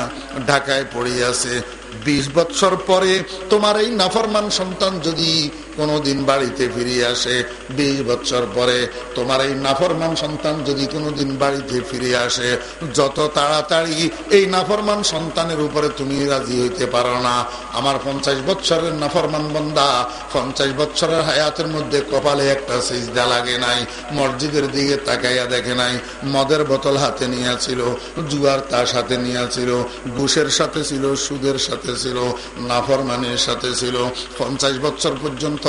ঢাকায় পড়ে আছে বিশ বছর পরে তোমার এই নাফরমান সন্তান যদি কোনোদিন বাড়িতে ফিরিয়ে আসে। বিশ বছর পরে তোমার এই নাফরমান সন্তান যদি কোনোদিন বাড়িতে ফিরে আসে, যত তাড়াতাড়ি এই নাফরমান সন্তানের উপরে তুমি রাজি হইতে পারো না। আমার পঞ্চাশ বছরের নাফরমান বন্দা, পঞ্চাশ বছরের হায়াতের মধ্যে কপালে একটা সিজদা লাগে নাই, মসজিদের দিকে তাকাইয়া দেখে নাই, মদের বোতল হাতে নিয়েছিল জুয়ার তার সাথে নিয়েছিল ঘুষের সাথে ছিল, সুদের সাথে ছিল, নাফরমানের সাথে ছিল। পঞ্চাশ বছর পর্যন্ত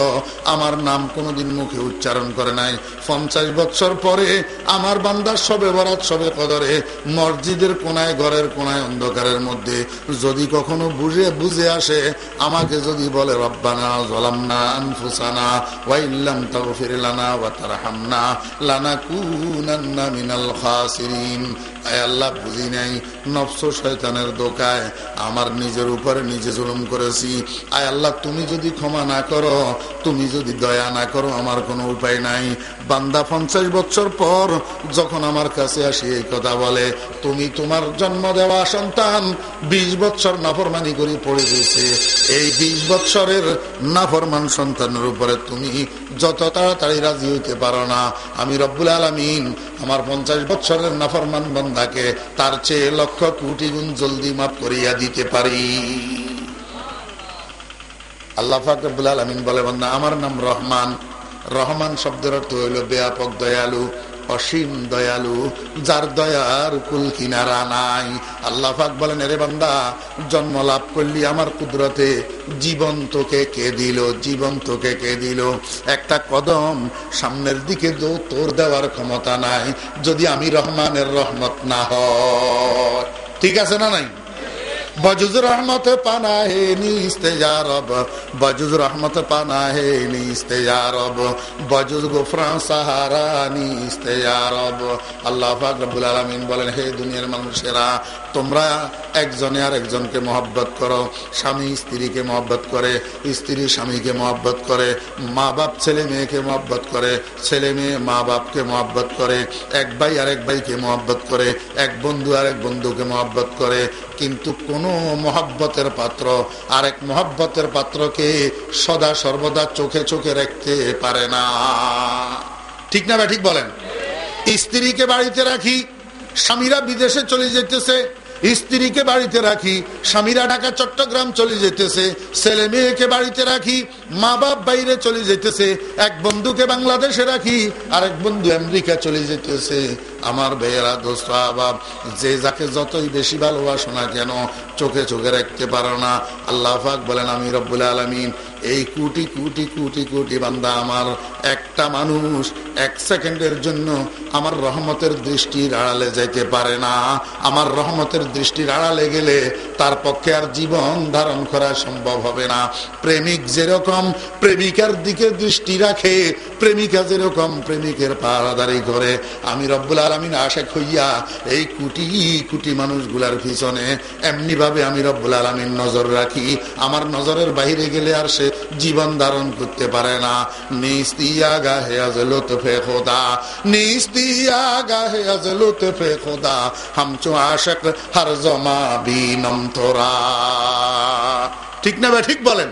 আমার নাম কোনোদিন মুখে উচ্চারণ করে নাই। পঞ্চাশ বছর পরে আমার বান্দার সবে বরাত, সবে কদরে, মসজিদের কোনায়, ঘরের কোনায়, অন্ধকারের মধ্যে। যদি কখনো বুঝে বুঝে আসে, আমাকে যদি বলে, রব্বানা জলামনা আনফুসানা ওয়াইল্লাম তাগফির লানা ওয়া তারহামনা লানাকুনান্না মিনাল খাসিরিন। আয় আল্লাহ, বুঝি নাই, নফস শয়তানের দোকায় আমার নিজের উপরে নিজে জুলুম করেছি। আয় আল্লাহ, তুমি যদি ক্ষমা না করো তুমি যদি দয়া না করো, আমার কোনো উপায় নাই। বান্দা পঞ্চাশ বছর পর যখন আমার কাছে আসি এই কথা বলে, তুমি তোমার জন্ম দেওয়া সন্তান, বিশ বছর নাফরমানি করে পড়ে গেছে এই বিশ বছরের নাফরমান সন্তানের উপরে তুমি যত তাড়াতাড়ি রাজি হইতে পারো না। আমি রব্বুল আলমিন আমার পঞ্চাশ বছরের নাফরমান বন্ধাকে তার চেয়ে লক্ষ কোটি গুণ জলদি মাফ করিয়া দিতে পারি। আল্লাহ ফাকবুল আলমিন বলে বন্ধা আমার নাম রহমান। রহমান শব্দের অর্থ হইল ব্যাপক দয়ালু, অসীম দয়ালু, যার দয়ার কুল কিনারা নাই। আল্লাহ পাক বলেন রে বান্দা, জন্ম লাভ করলি আমার কুদরতে জীবন তোকে কে দিল? জীবন তোকে কে দিল? একটা কদম সামনের দিকে তোর দেওয়ার ক্ষমতা নাই। যদি আমি রহমানের রহমত না হয়। ঠিক আছে না নাই? বজুজ রহমত পানা হে নিস্তে রব বজুজ রহমত পানা হে নিস্তে রব, বজুজ গোফরা সাহারা নিস্তে রব। আল্লাহ ফাকরুল আলমিন বলেন, হে দুনিয়ার মানুষেরা তোমরা একজনে আর একজনকে মহব্বত করো। স্বামী স্ত্রীকে মহব্বত করে, স্ত্রী স্বামীকে মহব্বত করে মা বাপ ছেলে মেয়েকে মহব্বত করে, ছেলে মেয়ে মা বাপকে মহব্বত করে, এক ভাই আরেক ভাইকে মহব্বত করে, এক বন্ধু আরেক বন্ধুকে মহব্বত করে। কিন্তু কোনো মহাব্বতের পাত্র, আরেক মহাব্বতের পাত্রকে সদা সর্বদা চোখে চোখে রাখতে পারে না। ঠিক না ঠিক বলেন? স্ত্রীকে বাড়িতে রাখি স্বামীরা বিদেশে চলে যেতেছে, স্ত্রীকে বাড়িতে রাখি, স্বামীরা ঢাকা, চট্টগ্রাম চলে যেতেছে, ছেলে মেয়েকে বাড়িতে রাখি, মা বাপ বাইরে চলে যেতেছে, এক বন্ধুকে বাংলাদেশে রাখি আর এক বন্ধু আমেরিকা চলে যেতেছে। আমার বেয়েরা দোস্ত আবাব যে যাকে যতই বেশি ভালোবাসো না কেন, চোখে চোখে রাখতে পারো না। আল্লাহ ফাক বলেন, আমি রব্বুল আলমিন এই কোটি কোটি কোটি কোটি বান্দা আমার। একটা মানুষ এক সেকেন্ডের জন্য আমার রহমতের দৃষ্টির আড়ালে যাইতে পারে না। আমার রহমতের দৃষ্টির আড়ালে গেলে তার পক্ষে আর জীবন ধারণ করা সম্ভব হবে না। প্রেমিক যেরকম প্রেমিকার দিকে দৃষ্টি রাখে, প্রেমিকা যেরকম প্রেমিকের পাহারাদারি করে। আমি রব্বুল আলমিন আশেক হইয়া এই কুটি কুটি মানুষগুলার পিছনে এমনিভাবে আমি রব্বুল আলমিন নজর রাখি। আমার নজরের বাহিরে গেলে আর সে জীবন ধারণ করতে পারে না। নিস্তিয়া গাহে আজ লুৎফে খোদা। নিস্তিয়া গাহে আজ লুৎফে খোদা। হামচো আশক, হর জমা বিনম তোরা। ঠিক না ভাই, ঠিক বলেন?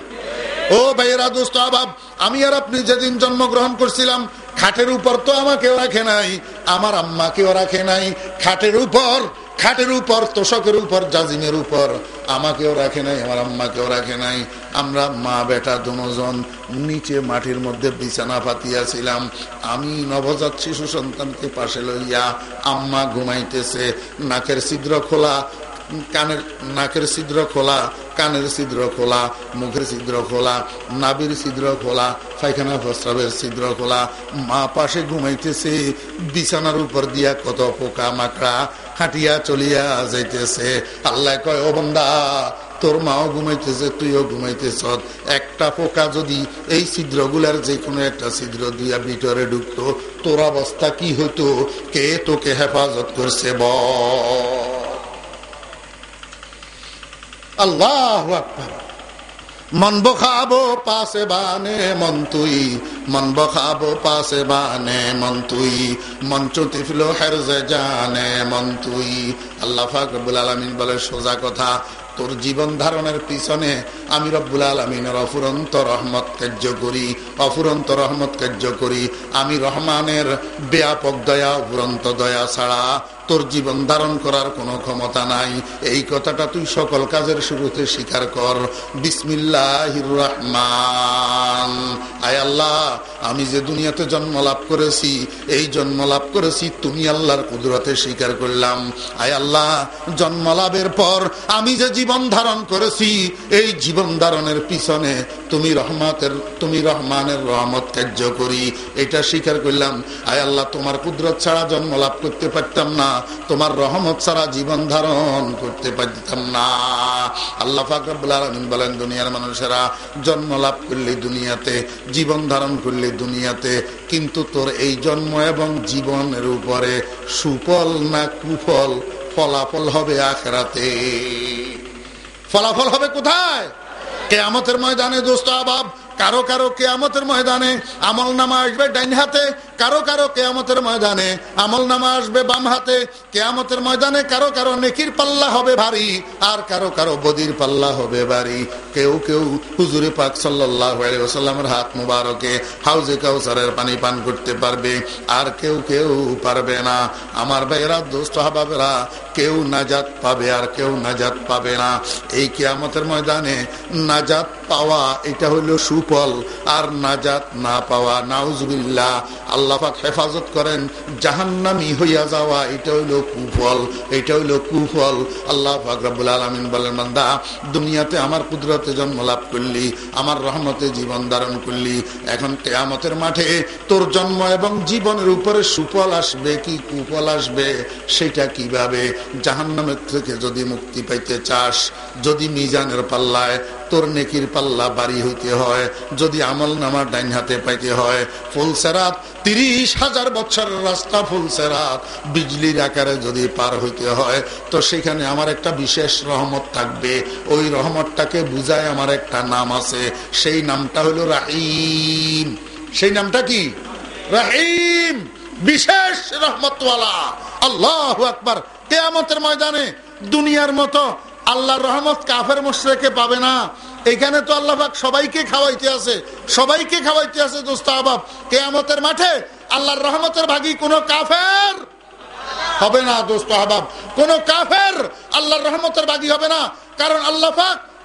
ও ভাইয়েরা, দোস্ত, আবাব, আমি আর আপনি যেদিন জন্মগ্রহণ করছিলাম, খাটের উপর তো আমাকেও রাখে নাই, আমার আম্মাকেও রাখে নাই, খাটের উপর খাটের উপর, তোষকের উপর, জাজিমের উপর। আমাকেও রাখে নাই, আমার আম্মাকেও রাখে নাই। আমরা মা, বেটা দুজন নিচে মাটির মধ্যে বিছানা পাতিয়াছিলাম। আমি নবজাত শিশু সন্তানকে পাশে লইয়া আম্মা ঘুমাইতেছে। নাকের ছিদ্র খোলা, কানের, নাকের ছিদ্র খোলা, কানের ছিদ্র খোলা, মুখের ছিদ্র খোলা নাবির ছিদ্র খোলা, পায়খানা প্রস্রাবের ছিদ্র খোলা। মা পাশে ঘুমাইতেছে, বিছানার উপর দিয়া কত পোকা মাকড়া হাঁটিয়া চলিয়া যাইতেছে। আল্লাহ কয়, ও বন্দা, তোর মাও ঘুমাইতেছে, তুইও ঘুমাইতেছ। একটা পোকা যদি এই ছিদ্রগুলার যে কোনো একটা ছিদ্র দিয়া ভিতরে ঢুকতো, তোর অবস্থা কি হতো কে তোকে হেফাজত করছে ব আল্লাহ আকবর। মন বখাবো পাশে বানে মন তুই। মন বখাবো পাশে বানে মন তুই। মন চুতিফল হেরজে জানে মন তুই। আল্লাহ ফাকবুল আলমিন বলে, সোজা কথা, তোর জীবন ধারণের পিছনে আমি রব্বুল আলমিনের অফুরন্ত রহমত কার্য করি, অফুরন্ত রহমত কার্য করি। আমি রহমানের ব্যাপক দয়া, অফুরন্ত দয়া ছাড়া তোর জীবন ধারণ করার কোনো ক্ষমতা নাই। এই কথাটা তুই সকল কাজের শুরুতে স্বীকার কর। বিসমিল্লাহ রহমান আয় আল্লাহ, আমি যে দুনিয়াতে জন্ম লাভ করেছি, এই জন্ম লাভ করেছি তুমি আল্লাহর কুদরতে স্বীকার করলাম। আয় আল্লাহ জন্ম লাভের পর আমি যে জীবন ধারণ করেছি, এই জীবন ধারণের পিছনে তুমি রহমতের, তুমি রহমানের রহমত কার্য করি। এটা স্বীকার করলাম। আয় আল্লাহ, তোমার কুদরত ছাড়া জন্ম লাভ করতে পারতাম না। তোমার রহমত ছাড়া জীবন ধারণ করতে পারতাম না। আল্লাহ বলেন, দুনিয়ার মানুষেরা জন্ম লাভ করলে দুনিয়াতে, জীবন ধারণ করলে দুনিয়াতে, কিন্তু তোর এই জন্ম এবং জীবনের উপরে সুফল না কুফল ফলাফল হবে আখেরাতে। ফলাফল হবে কোথায়? কেয়ামতের ময়দানে দোস্ত আবাব, কারও কারও কেয়ামতের ময়দানে আমল নামা আসবে ডাইন হাতে কারও কারও কেয়ামতের ময়দানে আমল নামা আসবে বাম হাতে। কেয়ামতের ময়দানে কারও কারও নেকির পাল্লা হবে ভারী, আর কারও কারও বদির পাল্লা হবে ভারী। কেউ কেউ হুজুরে পাক সাল্লামের হাত মুবারকে হাউজে কাউসারের পানি পান করতে পারবে, আর কেউ কেউ পারবে না। আমার ভাইয়েরা, দোস্ত হাবাবেরা কেউ নাজাত পাবে আর কেউ নাজাত পাবে না। এই কেয়ামতের ময়দানে নাজাত পাওয়া, এটা হইল সুফল, আর নাজাত না পাওয়া নাউজবিল্লা আল্লাহাক হেফাজত করেন, জাহান্নামি হইয়া যাওয়া, এটা হইল কুফল, এটা হইল কুফল। আল্লাহ ফাকরাবুল আলমিন বলেন, বান্দা, দুনিয়াতে আমার কুদরতে জন্ম লাভ করলি, আমার রহমতে জীবন ধারণ করলি। এখন কেয়ামতের মাঠে তোর জন্ম এবং জীবনের উপরে সুফল আসবে কি কুফল আসবে, সেটা কীভাবে? জাহান্নামের থেকে যদি মুক্তি পাইতে চাস, যদি মিজানের পাল্লায় তোর নেকির পাল্লা বাড়ি হইতে হয়, যদি আমল নামার ডাইন হাতে পাইতে হয়। ফুলসেরাত তিরিশ হাজার বছরের রাস্তা ফুলসেরাত বিজলির আকারে যদি পার হইতে হয়, তো সেখানে আমার একটা বিশেষ রহমত থাকবে। ওই রহমতটাকে বুঝায় আমার একটা নাম আছে। সেই নামটা হলো রাহিম। সেই নামটা কি? রাহিম। বিশেষ রহমতওয়ালা। আল্লাহ আকবার। কেয়ামতের ময়দানে দুনিয়ার মতো আল্লাহর রহমত কাফের মুশরেকে পাবে না। এখানে তো আল্লাহ সবাইকে খাওয়াইতে আছে। সবাইকে খাওয়াইতে আছে দোস্ত আবাব। কেয়ামতের মাঠে আল্লাহর রহমতের ভাগি কোনো কাফের হবে না দোস্ত আহবাব কোন কাফের আল্লাহর রহমতের বাগি হবে না। কারণ আল্লাহ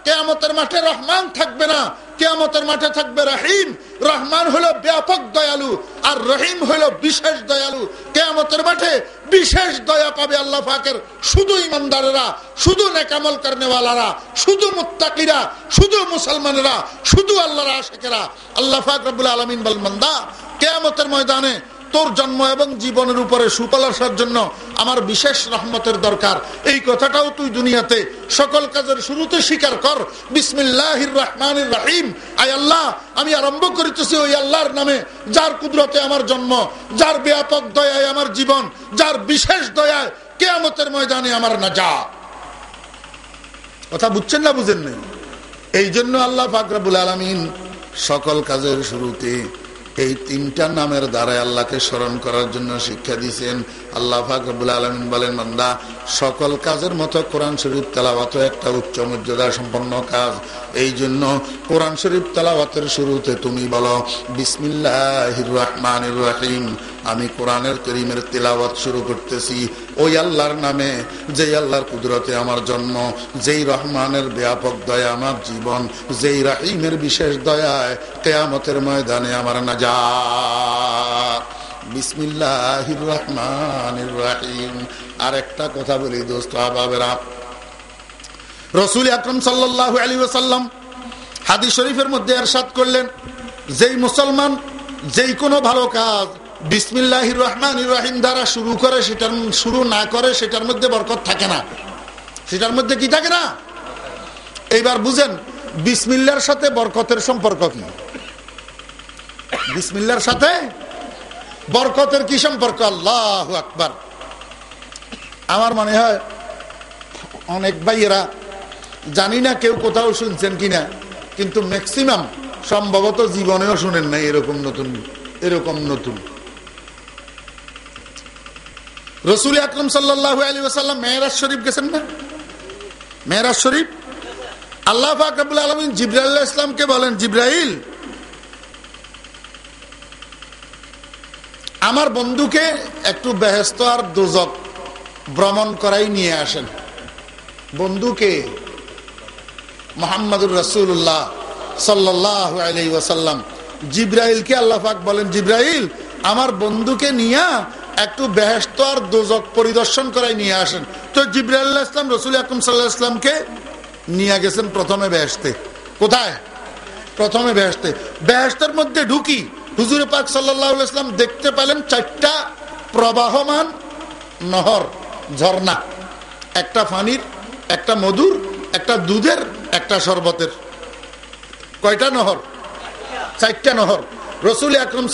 কেয়ামতের মাঠে রহমান থাকবে না। কেয়ামতের মাঠে থাকবে রহিম। রহমান হলো ব্যাপক দয়ালু, আর রহিম হলো বিশেষ দয়ালু। কেয়ামতের মাঠে বিশেষ দয়া পাবে আল্লাহ পাকের শুধু ইমানদারেরা, শুধু নেকামল কর্নেওয়ালারা, শুধু মুত্তাকিরা, শুধু মুসলমানেরা, শুধু আল্লাহর আশেকেরা। আল্লাহ পাক রব্বুল আলমিন বলমন্দা কেয়ামতের ময়দানে তোর জন্ম এবং জীবনের উপরে সুফল আসার জন্য আমার বিশেষ রহমতের দরকার। এই কথাটাও তুই দুনিয়াতে সকল কাজের শুরুতে স্বীকার কর। বিসমিল্লাহির রহমানির রাহিম। আয় আল্লাহ, আমি আরম্ভ করিতেছি ওই আল্লাহর নামে, যার কুদরতে আমার জন্ম, যার ব্যাপক দয়ায় আমার জীবন, যার বিশেষ দয়ায় কেয়ামতের ময়দানে আমার না যা কথা বুঝছেন না বুঝেন নেই? এই জন্য আল্লাহ ফাকরাবুল আলমিন সকল কাজের শুরুতে এই তিনটা নামের দ্বারাই আল্লাহকে স্মরণ করার জন্য শিক্ষা দিয়েছেন। বলেন সকল কাজের মতো কোরআন শরীফ তালাওয়াত একটা উচ্চ মর্যাদা সম্পন্ন কাজ। এই জন্য কোরআন শরীফ তালাওয়াতের শুরুতে তুমি বলো বিসমিল্লাহ রহমান রাহিম, আমি কোরআনের করিমের তেলাওয়াত শুরু করতেছি। ওই আল্লাহর নামে, যেই আল্লাহর কুদরতে আমার জন্ম, যেই রহমানের ব্যাপক দয়া আমার জীবন, যেই রাহিমের বিশেষ দয়ায় কেয়ামতের ময়দানে আমার না যা বিসমিল্লাহির রহমানির রাহিম। আর একটা কথা বলি দোস্ত, আবাবেরা। রসুল আকরম সাল্লাহ আলী ওসাল্লাম হাদি শরীফের মধ্যে এরশাদ করলেন, যেই মুসলমান যেই কোনো ভালো কাজ বিসমিল্লাহির রহমান রাহিম দ্বারা শুরু করে, সেটার শুরু না করে, সেটার মধ্যে বরকত থাকে না। সেটার মধ্যে কি থাকে না? এইবার বুঝেন, বিসমিল্লার সাথে বরকতের সম্পর্ক কি? বিসমিল্লার সাথে বরকতের কি সম্পর্ক? আল্লাহ আকবার। আমার মনে হয় অনেক ভাইয়েরা জানি না কেউ কোথাও শুনছেন কিনা, কিন্তু ম্যাক্সিমাম সম্ভবত জীবনেও শুনেন না এরকম নতুন এরকম নতুন। রসুল আকরম সাল্লাহ আলী ওসাল্লাম মেহরাজ শরীফ গেছেন না? মেহরাজ শরীফ? আল্লাহ ফাকবুল আলমিন জিব্রাহ ইসলামকে বলেন জিব্রাহিল আমার বন্ধুকে একটু বেহস্ত আর দুজক ভ্রমণ করাই নিয়ে আসেন। বন্ধুকে মোহাম্মদুর রসুল্লাহ সাল্লাহ আলাই ওয়াসাল্লাম, জিব্রাইলকে আল্লাহ বলেন, জিব্রাইল, আমার বন্ধুকে নিয়ে একটু বেহেস্ত আর দোজক পরিদর্শন করাই নিয়ে আসেন। তো জিব্রাইল্লাহ ইসলাম রসুল আকরম সাল্লাহ ইসলামকে নিয়ে গেছেন প্রথমে বেহেস্তে। কোথায়? প্রথমে বেহেস্তে। বেহেস্তের মধ্যে ঢুকি। হুজুর পাক সাল্লাহ ইসলাম দেখতে পেলেন চারটা প্রবাহমান নহর, ঝর্ণা। একটা ফানির, একটা মধুর, একটা দুধের, একটা শরবতের। কয়টা নহর? চারটা নহর। রসুল আকরম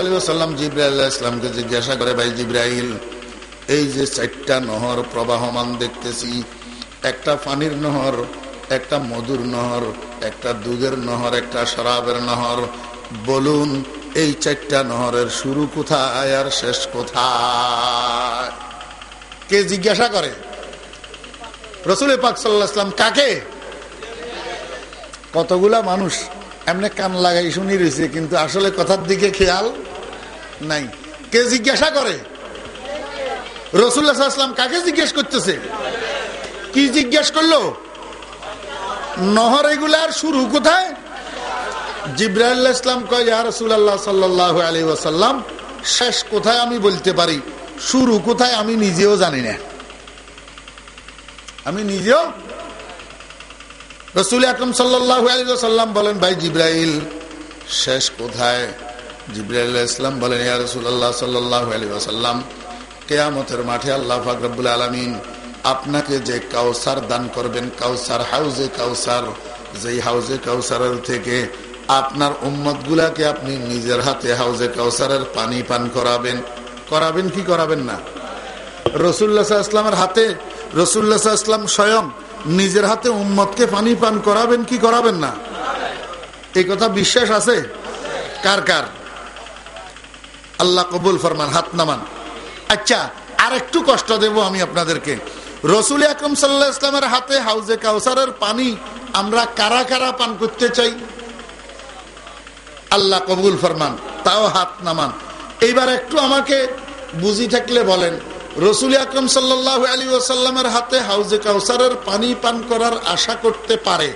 আলসালাম জিব্রাহ ইসলামকে জিজ্ঞাসা করে, ভাই জিব্রাহিল এই যে চারটা নহর প্রবাহমান দেখতেছি, একটা পানির নহর, একটা মধুর নহর, একটা দুধের নহর, একটা শরাবের নহর, বলুন এই চারটা নহরের শুরু কোথায় আর শেষ কোথায়? কে জিজ্ঞাসা করে? রসুল পাক সাল্লাহাম কাকে? কতগুলা মানুষ এমনি কান লাগাই শুনি রয়েছে, কিন্তু আসলে কথার দিকে খেয়াল নাই। কে জিজ্ঞাসা করে? রসুল্লাহাম কাকে জিজ্ঞেস করতেছে? কি জিজ্ঞেস করল? নহর এগুলার শুরু কোথায়? জিব্রাহ ইসলাম কয়, ইয়া রসুল্লাহ শেষ কোথায় আমি বলতে পারি? শুরু কোথায় আমি নিজেও জানি না। আমি নিজেও রসুল আকরম সাল্লাহ আলী সাল্লাম বলেন, ভাই জিব্রাইল, শেষ কোথায়? জিব্রাইল বলেন, ইয়া রসুল্লাহ সাল্লাহ আলী আসাল্লাম কেয়ামতের মাঠে আল্লাহ ফাকরবুল আলমিন আপনাকে যে কাউসার দান করবেন, কাউসার হাউজে কাউসার, যেই হাউজে কাউসারের থেকে আপনার উম্মত গুলাকে আপনি নিজের হাতে হাউজে কাউসারের পানি পান করাবেন। করাবেন কি করাবেন না? রসুল্লাহ ইসলামের হাতে রসুল্লাহ ইসলাম স্বয়ং নিজের হাতে উম্মতকে পানি পান করাবেন কি করাবেন না? এই কথা বিশ্বাস আছে? কার কার? আল্লাহ কবুল ফরমান, হাত নামান। আচ্ছা আর একটু কষ্ট দেব আমি আপনাদেরকে। রসুল আকরম সাল্লাহ ইসলামের হাতে হাউজে কাউসারের পানি আমরা কারা কারা পান করতে চাই? আল্লাহ কবুল ফরমান, তাও হাত নামান। এইবার একটু আমাকে বুঝি থাকলে বলেন, রসুল আকরম সাল্লাহ আলী ওসাল্লামের হাতে হাউজে কাউসারের পানি পান করার আশা করতে পারে।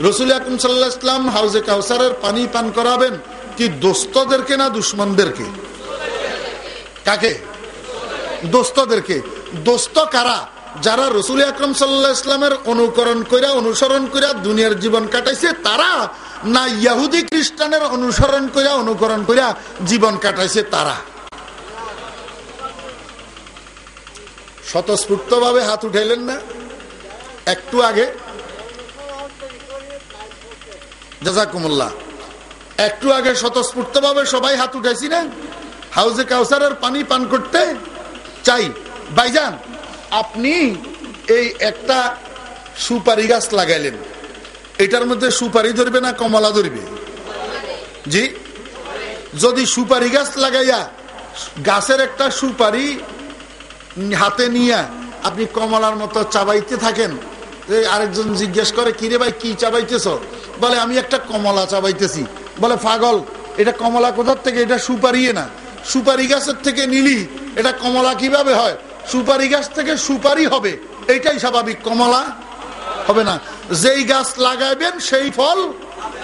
রসুল আকরম সাল্লাহ ইসলাম হাউজে কাউসারের পানি পান করাবেন কি দোস্তদেরকে না দুশ্মনদেরকে? কাকে? দোস্তদেরকে। দোস্ত কারা? যারা রসুল আকরম সাল্লাহ ইসলামের অনুকরণ করিয়া অনুসরণ করিয়া দুনিয়ার জীবন কাটাইছে, তারা না ইয়াহুদি খ্রিস্টানের অনুসরণ করিয়া অনুকরণ করিয়া জীবন কাটাইছে তারা। স্বতঃস্ফূর্ত ভাবে হাত উঠাইলেন না। একটু আগে। জাজাকুমুল্লাহ। একটু আগে স্বতঃস্ফূর্ত ভাবে সবাই হাত উঠাইছি না। হাউজে কাউসারের পানি পান করতে চাই। ভাইজান আপনি এই একটা সুপারি গাছ লাগাইলেন। এটার মধ্যে সুপারি ধরবে না কমলা ধরবে? জি? যদি সুপারি গাছ লাগাইয়া গাছের একটা সুপারি হাতে নিয়ে আপনি কমলার মতো চাবাইতে থাকেন আরেকজন জিজ্ঞেস করে, কিরে ভাই, কি চাবাইতেছ? বলে, আমি একটা কমলা চাবাইতেছি। বলে, পাগল, এটা কমলা কোথার থেকে? এটা সুপারি না। সুপারি গাছের থেকে নিলি, এটা কমলা কীভাবে হয়? সুপারি গাছ থেকে সুপারি হবে। এটাই স্বাভাবিক, কমলা হবে না। যেই গাছ লাগাইবেন, সেই ফল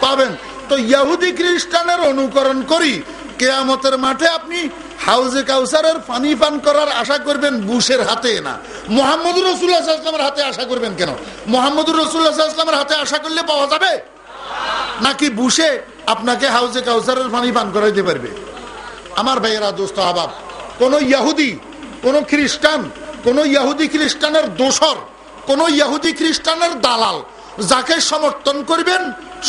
পাবেন। তো ইয়াহুদি খ্রিস্টানের অনুকরণ করি, কেয়ামতের মাঠে আপনি হাউজে কাউসারের পানি পান করার আশা করবেন, বুশের হাতে না। মোহাম্মদ রসুল্লাহামের হাতে আশা করবেন কেন? মোহাম্মদ রসুল্লাহামের হাতে আশা করলে পাওয়া যাবে? নাকি বুশে আপনাকে হাউজে কাউসারের পানি পান করাইতে পারবে? আমার ভাইয়েরা, দোস্ত, আবাব, কোন ইয়াহুদি কোন খ্রিস্টান, কোন ইয়াহুদি খ্রিস্টানের দোসর, কোন ইয়াহুদি খ্রিস্টানের দালাল, যাকে সমর্থন করবেন,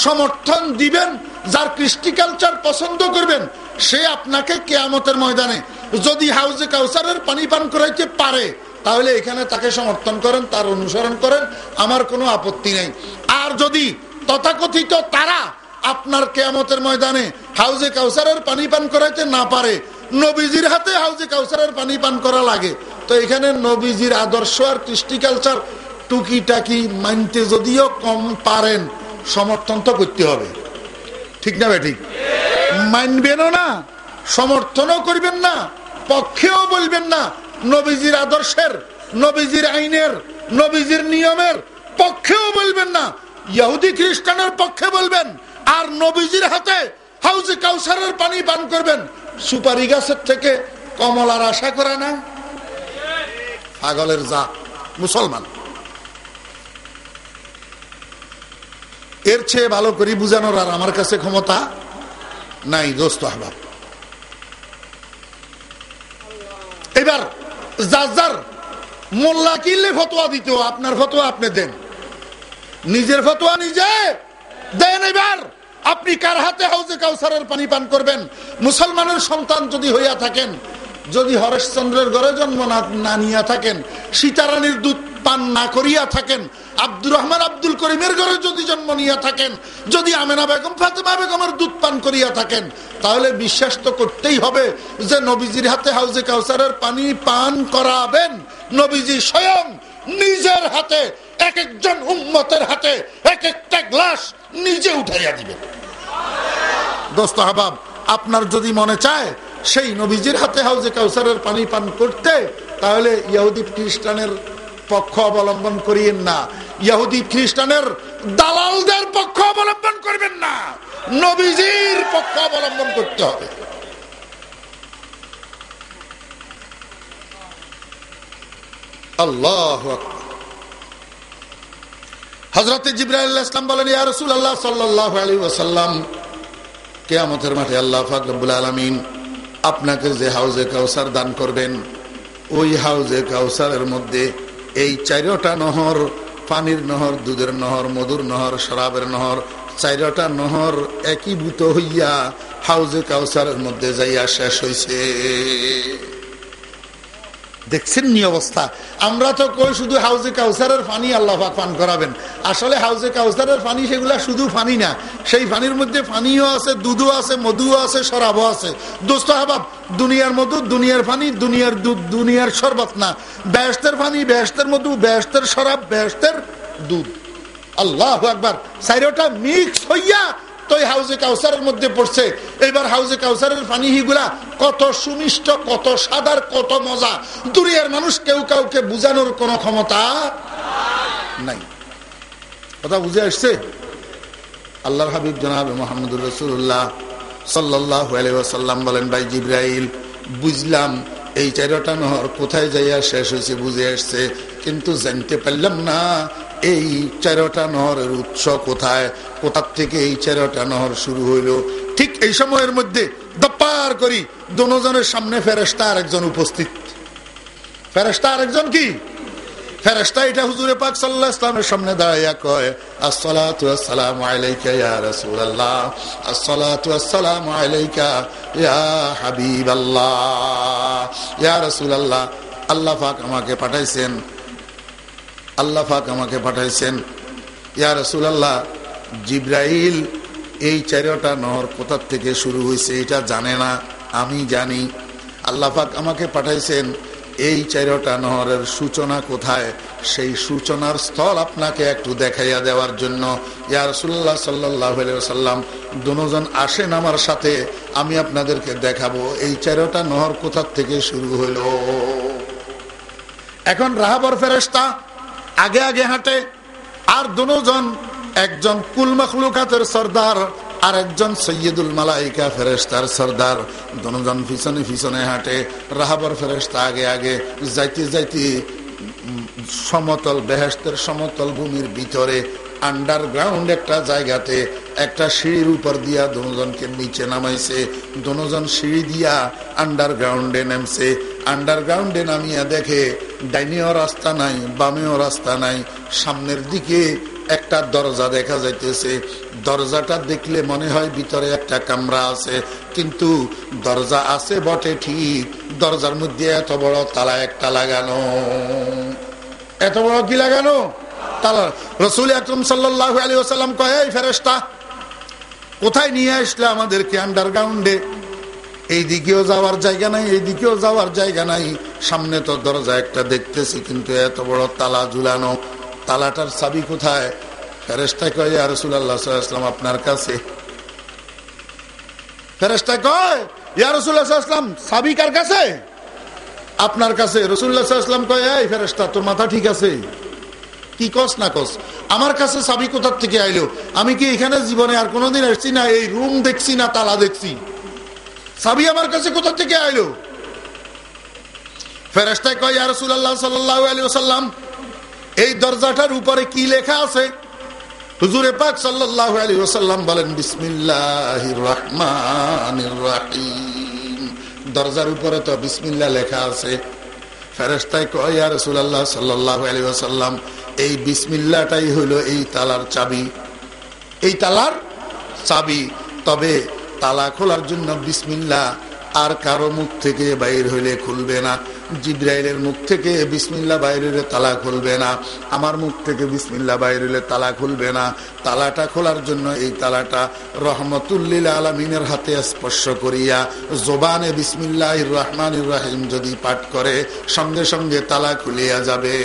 সমর্থন দিবেন, যার কৃষ্টি কালচার পছন্দ করবেন, সে আপনাকে কেয়ামতের ময়দানে যদি হাউজে কাউসারের পানি পান করাইতে পারে, তাহলে এখানে তাকে সমর্থন করেন, তার অনুসরণ করেন, আমার কোনো আপত্তি নেই। আর যদি তথাকথিত তারা আপনার কেয়ামতের ময়দানে হাউজে কাউসারের পানি পান করাইতে না পারে। নবীজির হাতে হাউজে কাউসারের পানি পান করা লাগে। তো এখানে নবীজির আদর্শ আর কৃষ্টি কালচার টুকিটাকি মানতে যদিও কম পারেন, সমর্থন তো করতে হবে। ঠিক না ঠিক মানবেনও না, সমর্থনও করবেন না, পক্ষেও বলবেন না, নবীজির আদর্শের, নবীজির আইনের, নবীজির নিয়মের পক্ষেও বলবেন না। ইহুদি খ্রিস্টানের পক্ষে বলবেন আর নবীজির হাতে হাউজে কাউসারের পানি পান করবেন। সুপারি গাছের থেকে কমলার আশা করে না? পাগলের যা মুসলমান। এর চেয়ে ভালো করি বুঝানোর আর আমার কাছে ক্ষমতা নাই দোস্ত আহবাব। এবার যার মোল্লা কিনলে ফতোয়া দিত আপনার ফতোয়া আপনি দেন। নিজের ফতোয়া নিজে দেন এবার, আপনি কার হাতে হাউজে কাউসারের পানি পান করবেন? মুসলমানের সন্তান যদি হইয়া থাকেন, যদি হরেশচন্দ্রের ঘরে জন্ম না নিয়া থাকেন, সীতারানীর দুধ পান না করিয়া থাকেন, আব্দুর রহমান আব্দুল করিমের ঘরে যদি জন্ম নিয়ে থাকেন, যদি আমেনা বেগম, ফাতেমা বেগমের দুধ পান করিয়া থাকেন, তাহলে বিশ্বাস তো করতেই হবে যে নবীজির হাতে হাউজে কাউসারের পানি পান করাবেন। নবীজি স্বয়ং নিজের হাতে, এক একজন উম্মতের হাতে, এক একটা গ্লাস নিজে উঠাইয়া দিবেন দোস্ত হাবাব, আপনার যদি মনে চায় সেই নবীজির হাতে হাউজে কাউসারের পানি পান করতে, তাহলে ইহুদি খ্রিস্টানের পক্ষ অবলম্বন করিয়েন না। ইহুদি খ্রিস্টানের দালালদের পক্ষ অবলম্বন করবেন না। নবীজির পক্ষ অবলম্বন করতে হবে। আল্লাহ হজরত জিব্রাহিম বলেন, ইয়া রসুল কেয়ামতের মাঠে আল্লাহ ফাকরুল আলমিন আপনাকে যে হাউজে কাউসার দান করবেন, ওই হাউজে কাউসারের মধ্যে এই চারটা নহর, পানির নহর, দুধের নহর, মধুর নহর, শরাবের নহর, চারটা নহর একীভূত হইয়া হাউজে কাউসারের মধ্যে যাইয়া শেষ হইছে। দেখছেন নি অবস্থা? আমরা তো কই শুধু হাউজে কাউসারের পানি আল্লাহ পান করাবেন। আসলে হাউজে কাউসারের পানি সেগুলা শুধু পানি না, সেই পানির মধ্যে পানিও আছে, দুধও আছে, মধুও আছে, শরাবও আছে। দোস্ত হাবাব দুনিয়ার মধু, দুনিয়ার পানি দুনিয়ার দুধ, দুনিয়ার শরবত না। ব্যস্তের পানি ব্যস্তের মধু ব্যস্তের শরাব ব্যস্তের দুধ। আল্লাহ একবার সাইরোটা মিক্স হইয়া তো হাউজে কাউসারের মধ্যে পড়ছে। এবার হাউজে কাউসারের পানি হিগুলা কত সুমিষ্ট, কত সাদার, কত মজা। দুনিয়ার মানুষ কেউ কাউকে বুঝানোর কোন ক্ষমতা নাই। কথা বুঝে আসছে? আল্লাহর হাবিব জনাব মোহাম্মদুর রসুল্লাহ সাল্লাহ সাল্লাম বলেন, ভাই জিব্রাইল, বুঝলাম এই চারোটা নহর কোথায় যাইয়া শেষ হয়েছে বুঝে আসছে, কিন্তু জানতে পারলাম না এই চারোটা নহরের উৎস কোথায়? কোথার থেকে এই চারোটা নহর শুরু হইল? ঠিক এই সময়ের মধ্যে দপ্পার করি দনোজনের সামনে ফেরেস্তা আরেকজন উপস্থিত। ফেরেস্তা আরেকজন কি? ফেরেস্তা এটা হুজুরে পাক সাল্লাহ ইসলামের সামনে দাঁড়াইয়া কয় আসসালামু আলাইকা ইয়া রাসূলুল্লাহ আসসালামু আলাইকা ইয়া হাবিবাল্লাহ, ইয়া রাসূলুল্লাহ, আল্লাহ পাক আমাকে পাঠাইছেন। আল্লাহ পাক আমাকে পাঠাইছেন, ইয়া রাসূলুল্লাহ, জিব্রাইল, এই চারোটা নহর কোথার থেকে শুরু হয়েছে এটা জানে না, আমি জানি। আল্লাহ পাক আমাকে পাঠাইছেন, এই চারোটা নহরের সূচনা কোথায়? সেই সূচনার স্থল আপনাকে একটু দেখাইয়া দেওয়ার জন্য। ইয়া রসুল্লাহ সাল্লাহ সাল্লাম দুজন আসেন আমার সাথে, আমি আপনাদেরকে দেখাবো এই চারোটা নহর কোথার থেকে শুরু হইল। এখন রাহাবর ফেরেস্তা আগে আগে হাঁটে। আর দুজন, একজন কুল মখলুকাতের সর্দার, আর একজন সৈয়দুল মালাইকা ফেরেস্তার সর্দার। দুজন পিছনে পিছনে হাঁটে, রাহাবর ফেরেস্তা আগে আগে যাইতে যাইতে সমতল বেহেস্তের সমতল ভূমির ভিতরে আন্ডারগ্রাউন্ড একটা জায়গাতে একটা সিঁড়ির উপর দিয়া দুজনকে নিচে নামাইছে। দুজন সিঁড়ি দিয়া আন্ডারগ্রাউন্ডে নামছে। আন্ডারগ্রাউন্ডে নামিয়া দেখে, ডাইনিও রাস্তা নাই, বামেও রাস্তা নাই, সামনের দিকে একটা দরজা দেখা যাইতেছে। দরজাটা দেখলে মনে হয় ভিতরে একটা কামরা আছে, কিন্তু দরজা আছে বটে ঠিক, দরজার মধ্যে এত বড় তালা একটা লাগানো। এত বড় কি লাগানো? তালা। রসুল আকরম সাল্লাহ আলী ওসাল্লাম কয় ফেরেস্তা কোথায় নিয়ে আসলে আমাদেরকে আন্ডারগ্রাউন্ডে এই দিকেও যাওয়ার জায়গা নাই এই দিকেও যাওয়ার জায়গা নাই। সামনে তো দরজা একটা দেখতেছি, কিন্তু এত বড় তালা ঝুলানো। তালাটার চাবি কোথায়? ফেরেস্তা কয় রসুল্লাহাম আপনার কাছে। ফেরেস্তা কয়, ইয়া রসুল্লাহাম চাবি কার কাছে? আপনার কাছে। রসুল্লাহাম কয়, এই ফেরেস্তা তোর মাথা ঠিক আছে? কি কস না কস? আমার কাছে চাবি কোথার থেকে আইলো? আমি কি এখানে জীবনে আর কোনোদিন আসছি না? এই রুম দেখছি না, তালা দেখছি। চাবি আমার কাছে কোথা থেকে আইলো? ফেরেস্তায় কয়, ইয়া রসুল্লাহ সাল্লাহ আলী ওসাল্লাম এই দরজাটার উপরে কি লেখা আছে? হুজুরে পাক সাল্লাহ আলী ওসাল্লাম বলেন বিসমিল্লাহ রহমান দরজার উপরে তো বিসমিল্লা লেখা আছে। ফেরেস্তায় কয় রসুল্লাহ সাল্লাহ আলী ওসাল্লাম এই বিসমিল্লাটাই হলো এই তালার চাবি। এই তালার চাবি। তবে তালা খোলার জন্য বিসমিল্লা। আর কারও মুখ থেকে বাইর হইলে খুলবে না। জিব্রাইলের মুখ থেকে বিসমিল্লা বাইর হইলে তালা খুলবে না। আমার মুখ থেকে বিসমিল্লা বাইর হইলে তালা খুলবে না। তালাটা খোলার জন্য এই তালাটা রহমতুল্লিল আলমিনের হাতে স্পর্শ করিয়া জোবানে বিসমিল্লাহ রহমান রাহিম যদি পাঠ করে, সঙ্গে সঙ্গে তালা খুলিয়া যাবে।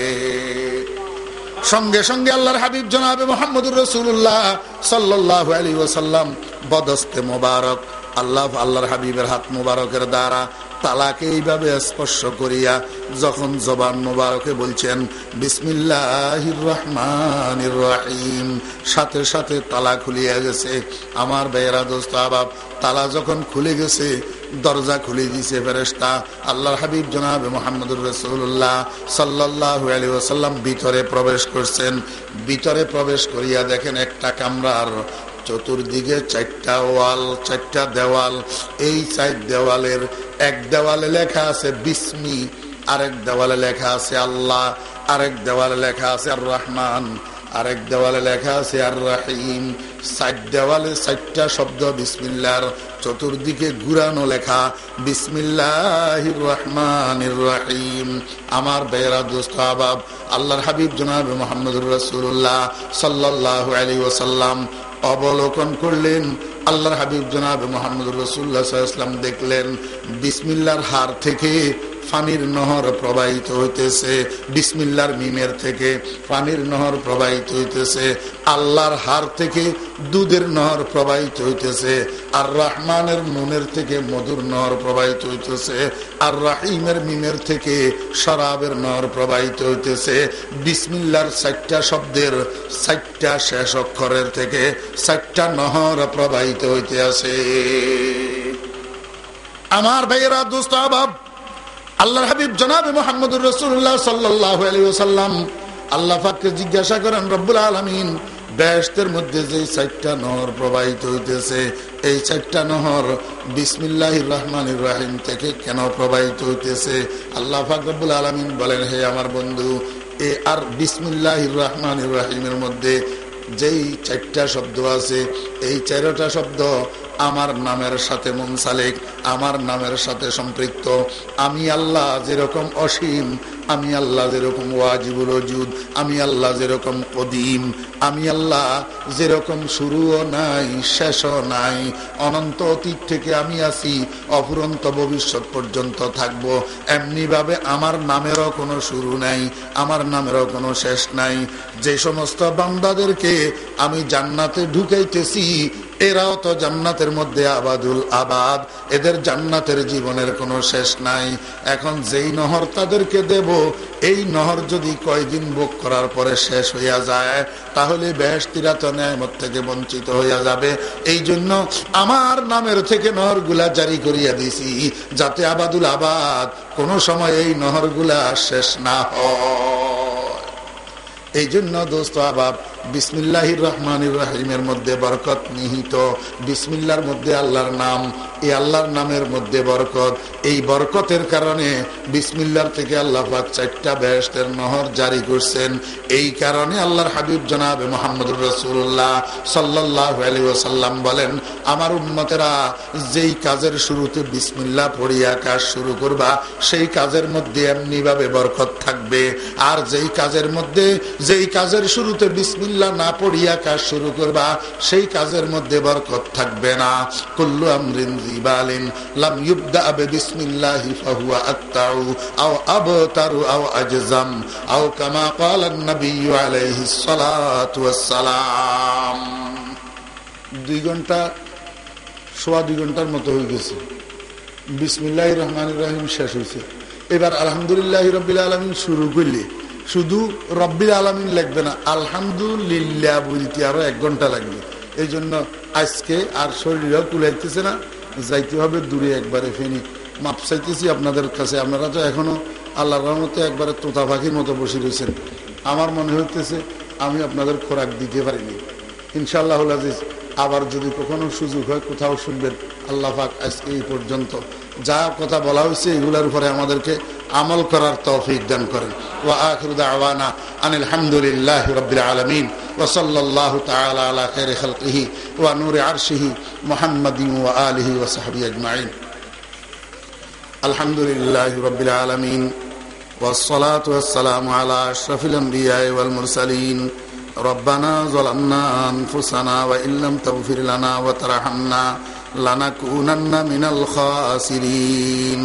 সঙ্গে সঙ্গে আল্লাহর হাবিব জনাবে মোহাম্মদুর রসুল্লাহ সাল্লাহ আলী ওসাল্লাম বদস্তে মোবারক, আল্লাহ আল্লাহর হাবিবের হাত মোবারকের দ্বারা তালাকে এইভাবে স্পর্শ করিয়া যখন জবান মোবারকে বলছেন বিসমিল্লাহ রহমান রাহিম সাথে সাথে তালা খুলিয়া গেছে। আমার বেয়েরা দোস্ত আবাব, তালা যখন খুলে গেছে, দরজা খুলে দিছে ফেরেস্তা আল্লাহর হাবিব জনাব মোহাম্মদুর রসুল্লাহ সাল্লাহ আলী ওসাল্লাম ভিতরে প্রবেশ করছেন। ভিতরে প্রবেশ করিয়া দেখেন একটা কামরার চতুর্দিকে চারটা ওয়াল, চারটা দেওয়াল। এই চার দেওয়ালের, এক দেওয়ালে লেখা আছে বিসমি, আরেক দেওয়ালে লেখা আছে আল্লাহ, আরেক দেওয়ালে লেখা আছে আর রহমান আরেক দেওয়ালে লেখা আছে আর রাহিম সাইড দেওয়ালে চারটা শব্দ বিসমিল্লার, চতুর্দিকে ঘুরানো লেখা বিসমিল্লাহ রহমান রাহিম আমার বেহরা দোস্ত আবাব, আল্লাহর হাবিব জনাব মোহাম্মদুর রসুল্লাহ সাল্লাহ আলী ওসাল্লাম অবলোকন করলেন। আল্লাহর হাবিব জনাব মোহাম্মদ রসুল্লাহাম দেখলেন বিসমিল্লার হার থেকে ফানির নহর প্রবাহিত হইতেছে। বিসমিল্লার মিমের থেকে পানির নহর প্রবাহিত হইতেছে। আল্লাহর হার থেকে দুধের নহর প্রবাহিত হইতেছে। আর রহমানের মনের থেকে মধুর নহর প্রবাহিত হইতেছে। আর রাহিমের মিমের থেকে শরাবের নহর প্রবাহিত হইতেছে। বিসমিল্লার চারটা শব্দের চারটা শেষ অক্ষরের থেকে চারটা নহর প্রবাহিত হইতে আছে আমার ভাইয়েরা, দোস্ত আল্লাহ হাবিব জনাবে মোহাম্মদুর রসুল্লাহ সাল্লাহ আলী ওসাল্লাম আল্লাহ ফাককে জিজ্ঞাসা করেন, রব্বুল আলমিন বেহেস্তের মধ্যে যে চারটা নহর প্রবাহিত হইতেছে, এই চারটা নহর বিসমিল্লাহ রহমান রাহিম থেকে কেন প্রবাহিত হইতেছে? আল্লাহ ফাকরুল আলমিন বলেন, হে আমার বন্ধু, এ আর বিসমিল্লাহ রহমান রাহিমের মধ্যে যেই চারটা শব্দ আছে, এই চারটা শব্দ আমার নামের সাথে মুনসালেক, আমার নামের সাথে সম্পৃক্ত। আমি আল্লাহ যেরকম অসীম, আমি আল্লাহ যেরকম ওয়াজিবুল ওজুদ, আমি আল্লাহ যেরকম কদিম, আমি আল্লাহ যেরকম শুরুও নাই, শেষও নাই। অনন্ত অতীত থেকে আমি আছি, অফুরন্ত ভবিষ্যৎ পর্যন্ত থাকব। এমনিভাবে আমার নামেরও কোনো শুরু নাই, আমার নামেরও কোনো শেষ নাই। যে সমস্ত বান্দাদেরকে আমি জান্নাতে ঢুকাইতেছি এরাও তো জান্নাতের মধ্যে আবাদুল আবাদ। এদের জান্নাতের জীবনের কোনো শেষ নাই। এখন যেই নহর তাদেরকে দেব, এই নহর যদি কয়দিন বুক করার পরে শেষ হইয়া যায়, তাহলে বেহস্তিরা তো ন্যায়মত থেকে বঞ্চিত হইয়া যাবে। এই জন্য আমার নামের থেকে নহরগুলা জারি করিয়া দিছি, যাতে আবাদুল আবাদ কোনো সময় এই নহরগুলা শেষ না হয়। এই জন্য দোস্ত আবাব বিসমিল্লাহির রহমানির রাহিমের মধ্যে বরকত নিহিত। বিসমিল্লার মধ্যে আল্লাহর নাম, এই আল্লাহর নামের মধ্যে বরকত। এই বরকতের কারণে বিসমিল্লার থেকে আল্লাহ চারটা বেহস্তের নহর জারি করছেন। এই কারণে আল্লাহর হাবিব জনাবে মোহাম্মদুর রসুল্লাহ সাল্লাহ আলী ওসাল্লাম বলেন, আমার উন্মতেরা যেই কাজের শুরুতে বিসমিল্লা পড়িয়া কাজ শুরু করবা, সেই কাজের মধ্যে এমনিভাবে বরকত থাকবে। আর যেই কাজের মধ্যে, যেই কাজের শুরুতে বিসমিল্লা না পড়িয়া কাজ শুরু করবা, সেই কাজের মধ্যে বরকত থাকবে না। কুল্লু আমরিন জিবালিন, লাম ইউবদা আবে বিসমিল্লাহি ফাহুয়া আত্তাউ, আও আবতারু আও আজজাম, আও কামা ক্বালা নবী আলাইহিস সালাতু ওয়াস সালাম দুই ঘণ্টা, সোয়া দুই ঘণ্টার মতো হয়ে গেছে। বিসমিল্লাহ রহমান রাহিম শেষ হয়েছে এবার আলহামদুলিল্লাহ রবিল আলমিন শুরু করলে শুধু রব্বিল আলমিন লাগবে না, আলহামদুলিল্লাহ বলতে আরও এক ঘণ্টা লাগবে। এই জন্য আজকে আর শরীরও কুলাইতেছে না, যাইতে হবে দূরে একবারে ফেনি। মাপ চাইতেছি আপনাদের কাছে, আপনারা তো এখনও আল্লাহ রহমতে একবারে তোতা পাখির মতো বসে রয়েছেন আমার মনে হইতেছে আমি আপনাদের খোরাক দিতে পারিনি। ইনশাল্লাহ আজিজ, আবার যদি কখনো সুযোগ হয় কোথাও শুনবেন, আল্লাহ পাক আজকে এই পর্যন্ত যা কথা বলা হয়েছে এগুলোর উপরে আমাদেরকে আমল করার তৌফিক দান করেন ওয়া আখিরু দাওয়ানা আনিল হামদুলিল্লাহ রাব্বিল আলামিন ওয়া সাল্লাল্লাহু তাআলা আলা খাইরি খালকিহি ওয়া নূরি আরশিহি মুহাম্মাদিন ওয়া আলিহি ওয়া সাহবিহি আজমাইন আলহামদুলিল্লাহ রাব্বিল আলামিন والصلاة والسلام على أشرف الأنبياء والمرسلين ربنا ظلمنا أنفسنا وإن لم تغفر لنا وترحمنا لنكونن من الخاسرين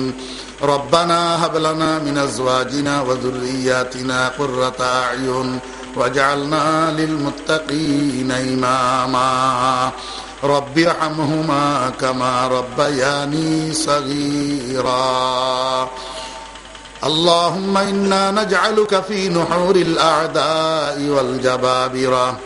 ربنا هب لنا من أزواجنا وذرياتنا قرة أعين واجعلنا للمتقين إماما رب ارحمهما كما ربياني صغيرا اللهم إنا نجعلك في نحور الأعداء والجبابرة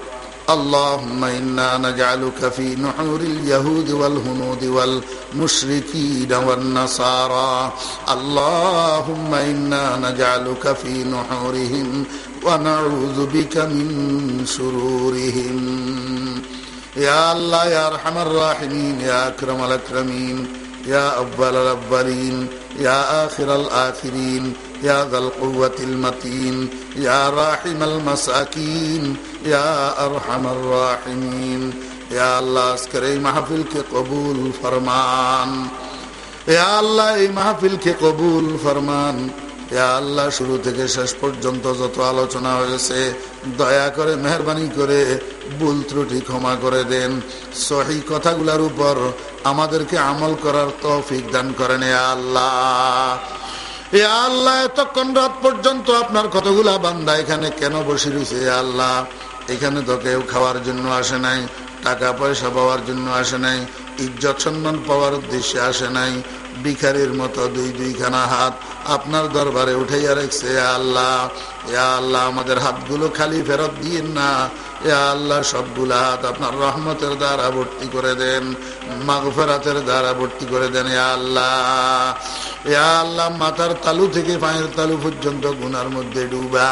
اللهم إنا نجعلك في نحور اليهود والهنود والمشركين والنصارى. اللهم إنا نجعلك في نحورهم ونعوذ بك من شرورهم. يا الله يا أرحم الراحمين يا أكرم الأكرمين يا أول الأولين يا آخر الآخرين يا ذا القوة المتين يا راحم المساكين يا أرحم الراحمين يا الله আজকের এই মাহফিলকে কবুল ফরমান আল্লাহ এই মাহফিলকে কবুল ফরমান আল্লাহ শুরু থেকে শেষ পর্যন্ত যত আলোচনা হয়েছে দয়া করে মেহরবানি করে ভুল ত্রুটি ক্ষমা করে দেন সহি কথাগুলোর উপর আমাদেরকে আমল করার তৌফিক দান করেন আল্লাহ এ আল্লাহ, এতক্ষণ রাত পর্যন্ত আপনার কতগুলা বান্দা এখানে কেন বসে রয়েছে? আল্লাহ, এখানে তো কেউ খাওয়ার জন্য আসে নাই, টাকা পয়সা পাওয়ার জন্য আসে নাই, ইজ্জত সম্মান পাওয়ার উদ্দেশ্যে আসে নাই বিখারির মতো দুই দুইখানা হাত আপনার দরবারে উঠাইয়া রেখছে আল্লাহ, ইয়া আল্লাহ, আমাদের হাতগুলো খালি ফেরত দিন না। ইয়া আল্লাহ, সবগুলো হাত আপনার রহমতের দ্বারা ভর্তি করে দেন, মাগফেরাতের দ্বারা ভর্তি করে দেন, ইয়া আল্লাহ। ইয়া আল্লাহ, মাথার তালু থেকে পায়ের তালু পর্যন্ত গুনার মধ্যে ডুবা।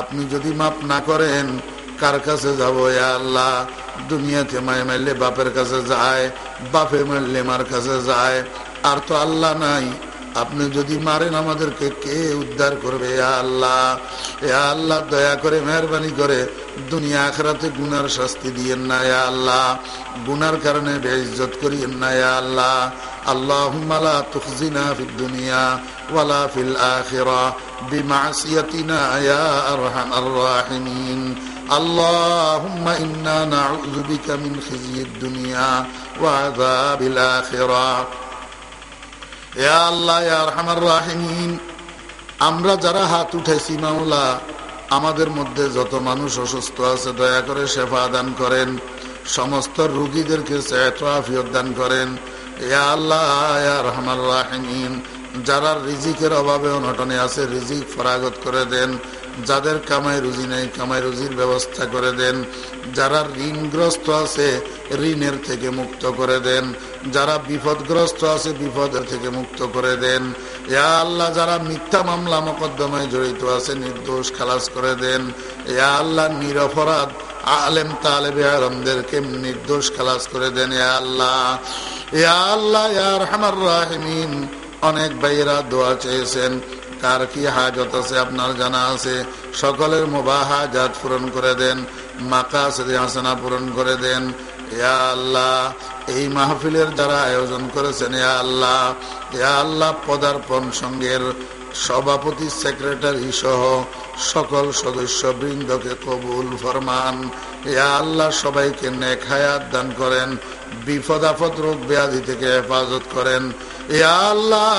আপনি যদি মাপ না করেন, কার কাছে যাব, ইয়া আল্লাহ? দুনিয়াতে মায়ে মারলে বাপের কাছে যায়, বাপে মারলে মার কাছে যায়। আর তো আল্লাহ নাই আপনি যদি মারেন আমাদেরকে কে উদ্ধার করবে আল্লাহ এ আল্লাহ দয়া করে মেহরবানি করে দুনিয়া আখরাতে গুনার শাস্তি দিয়েন না আল্লাহ গুনার কারণে বেইজ্জত করিয়েন না আল্লাহ اللهم لا تخزنا في الدنيا ولا في الآخرة بمعصيتنا يا أرحم الراحمين اللهم إنا نعوذ بك من خزي الدنيا وعذاب الآخرة আমরা যারা হাত উঠেছি মাওলা, আমাদের মধ্যে যত মানুষ অসুস্থ আছে, দয়া করে সেবা দান করেন। সমস্ত রুগীদেরকে দান করেন। আল্লাহ যারা রিজিকের অভাবে অনটনে আছে, রিজিক ফরাগত করে দেন। যাদের কামাই রুজি নেই, কামাই রুজির ব্যবস্থা করে দেন। যারা ঋণগ্রস্ত আছে, ঋণের থেকে মুক্ত করে দেন। যারা বিপদগ্রস্ত আছে, বিপদের থেকে মুক্ত করে দেন। ইয়া আল্লাহ, যারা মিথ্যা মামলা মকদ্দমায় জড়িত আছে, নির্দোষ খালাস করে দেন। ইয়া আল্লাহ, নিরপরাধ আলেম তালেবে আলমদেরকে নির্দোষ খালাস করে দেন। ইয়া আল্লাহ ইয়া আল্লাহ ইয়ার হামার রাহিমিন। অনেক ভাইয়েরা দোয়া চেয়েছেন। কার কি হাজত আছে আপনার জানা আছে? সকলের মোবা হাজাত পূরণ করে দেন মাকা হাসানা পূরণ করে দেন। ইয়া আল্লাহ, এই মাহফিলের যারা আয়োজন করেছেন, ইয়া আল্লাহ ইয়া আল্লাহ পদার্পণ সঙ্গের সভাপতি, সেক্রেটারি সহ সকল সদস্য বৃন্দকে কবুল ফরমান। ইয়া আল্লাহ, সবাইকে নেক হায়াত দান করেন বিপদ রোগ ব্যাধি থেকে হেফাজত করেন। ইয়া আল্লাহ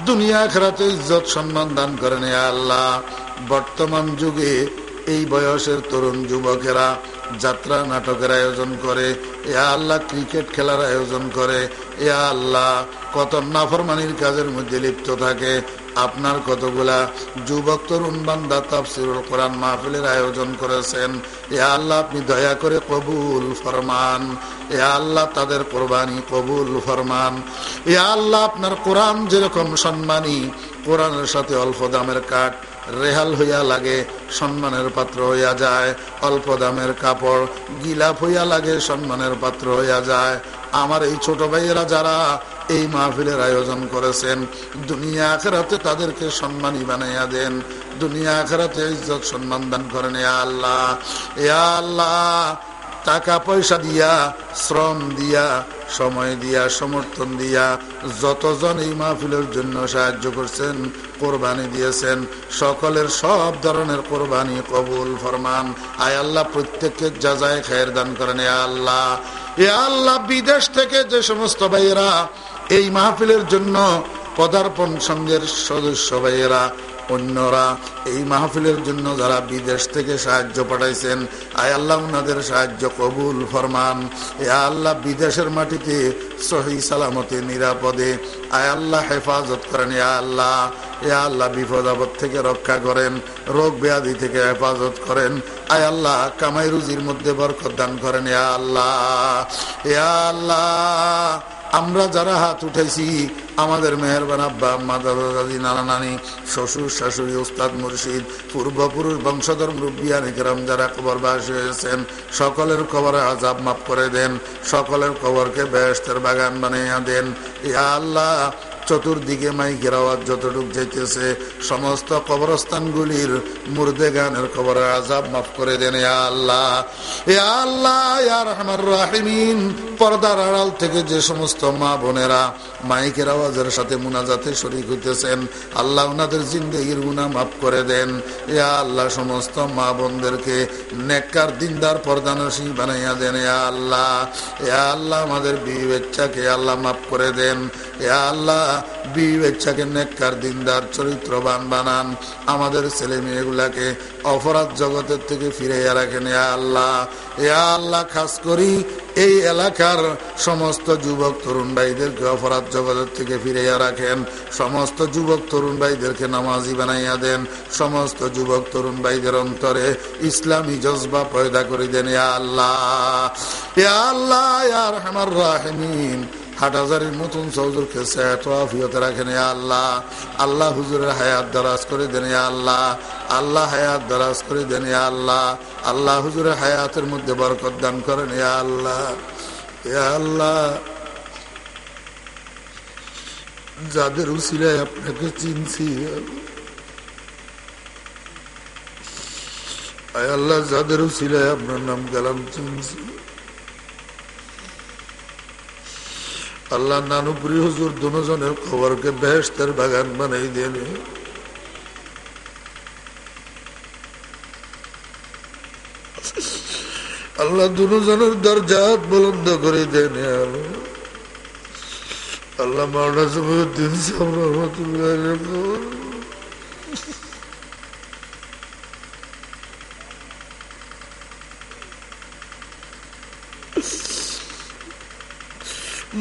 দুনিয়া খেরাতে ইজ্জত সম্মান দান করেন আল্লাহ। বর্তমান যুগে এই বয়সের তরুণ যুবকেরা যাত্রা নাটকের আয়োজন করে, এ আল্লাহ ক্রিকেট খেলার আয়োজন করে, এ আল্লাহ কত নাফরমানির কাজের মধ্যে লিপ্ত থাকে। আপনার কতগুলা যুবক, তরুণ বান্দা তাফসিরুল কোরআন মাহফিলের আয়োজন করেছেন। এ আল্লাহ আপনি দয়া করে কবুল ফরমান। এ আল্লাহ তাদের কোরবানি কবুল ফরমান। এ আল্লাহ আপনার কোরআন যেরকম সম্মানী, কোরআনের সাথে অল্প দামের কাঠ রেহাল হইয়া লাগে, সম্মানের পাত্র হইয়া যায়। অল্প দামের কাপড় গিলাপ হইয়া লাগে, সম্মানের পাত্র হইয়া যায়। আমার এই ছোট ভাইয়েরা যারা এই মাহফিলের আয়োজন করেছেন। দুনিয়া আখেরাতে তাদেরকে সম্মানী বানাইয়া দেন। দুনিয়া আখেরাতে ইজ্জত সম্মান দান করেন। আল্লাহ এ আল্লাহ, টাকা পয়সা দিয়া, শ্রম দিয়া, সময় দিয়া, সমর্থন দিয়া যতজন এই মাহফিলের জন্য সাহায্য করছেন, কোরবানি দিয়েছেন, সকলের সব ধরনের কোরবানি কবুল ফরমান। আয় আল্লাহ, প্রত্যেককে যাজায় খায়ের দান করেন। এ আল্লাহ এ আল্লাহ, বিদেশ থেকে যে সমস্ত ভাইয়েরা এই মাহফিলের জন্য পদার্পণ সঙ্গের সদস্য ভাইয়েরা, অন্যরা, এই মাহফিলের জন্য যারা বিদেশ থেকে সাহায্য পাঠাইছেন, আয় আল্লাহ উনাদের সাহায্য কবুল ফরমান। এ আল্লাহ বিদেশের মাটিতে সহি সালামতে, নিরাপদে, আয় আল্লাহ হেফাজত করেন, এ আল্লাহ এ আল্লাহ বিপদ আপদ থেকে রক্ষা করেন, রোগ ব্যাধি থেকে হেফাজত করেন, আয় আল্লাহ কামাই রুজির মধ্যে বরকত দান করেন, এ আল্লাহ এ আল্লাহ। আমরা যারা হাত উঠেছি আমাদের মেহরবান আব্বা, আম্মা, দাদা, দাদি, নানা, নানি, শ্বশুর, শাশুড়ি, উস্তাদ, মুর্শিদ, পূর্বপুরুষ, বংশধর মুরব্বিয়ান ইকরাম যারা কবর বাস হয়েছেন, সকলের কবরে আজাব মাফ করে দেন, সকলের কবরকে বেহস্তের বাগান বানাইয়া দেন। ইয়া আল্লাহ চতুর্দিকে মাইকের আওয়াজ যতটুক যেতেছে সমস্ত কবরস্থানগুলির মুর্দে গানের খবরের আজাব মাফ করে দেন আল্লাহ। এ আল্লাহ রহমান রাহিমিন। পর্দার আড়াল থেকে যে সমস্ত মা বোনেরা মাইকের আওয়াজের সাথে মুনাজাতে শরিক হইতেছেন, আল্লাহ ওনাদের জিন্দগির গুণা মাফ করে দেন। এ আল্লাহ, সমস্ত মা বোনদেরকে নেককার দিনদার পর্দানসী বানাইয়া দেন এ আল্লাহ। এ আল্লাহ, আমাদের বিয়ে বাচ্চাকে আল্লাহ মাফ করে দেন। এ আল্লাহ নেককার, দিনদার, চরিত্রবান বানান। আমাদের ছেলে মেয়েগুলাকে অপরাধ জগতের থেকে রাখেন এ আল্লাহ। এ আল্লাহ, খাস করি এই এলাকার সমস্ত যুবক, তরুণ ভাইদেরকে অপরাধ জগতের থেকে ফিরাইয়া রাখেন। সমস্ত যুবক, তরুণ ভাইদেরকে নামাজি বানাইয়া দেন। সমস্ত যুবক, তরুণ ভাইদের অন্তরে ইসলামী জজবা পয়দা করে দেন আল্লাহ। আল্লাহ আমার রাহমিন। হাটাজারির নতুন চৌধুরকে সেহতে রাখেন আল্লাহ। আল্লাহ হুজুরের হায়াত দরাজ করে দেন আল্লাহ। আল্লাহ হায়াত দরাজ করে দেন আল্লাহ। আল্লাহ হুজুরের হায়াতের মধ্যে বরকত দান করেন আল্লাহ। আল্লাহ। যাদের উসিলায় আপনাকে চিনছি। আল্লাহ, যাদের উসিলায় আপনার নাম গেলাম চিনছি। আল্লাহ নানুপুরি হুজুর দুজনের খবরকে বেহেস্তের বাগান বানাই দেন আল্লাহ দুজনের দরজা বলন্দ করে দেন আল্লাহ মাওলানা জমিউদ্দিন সাহেব রহমতুল্লাহ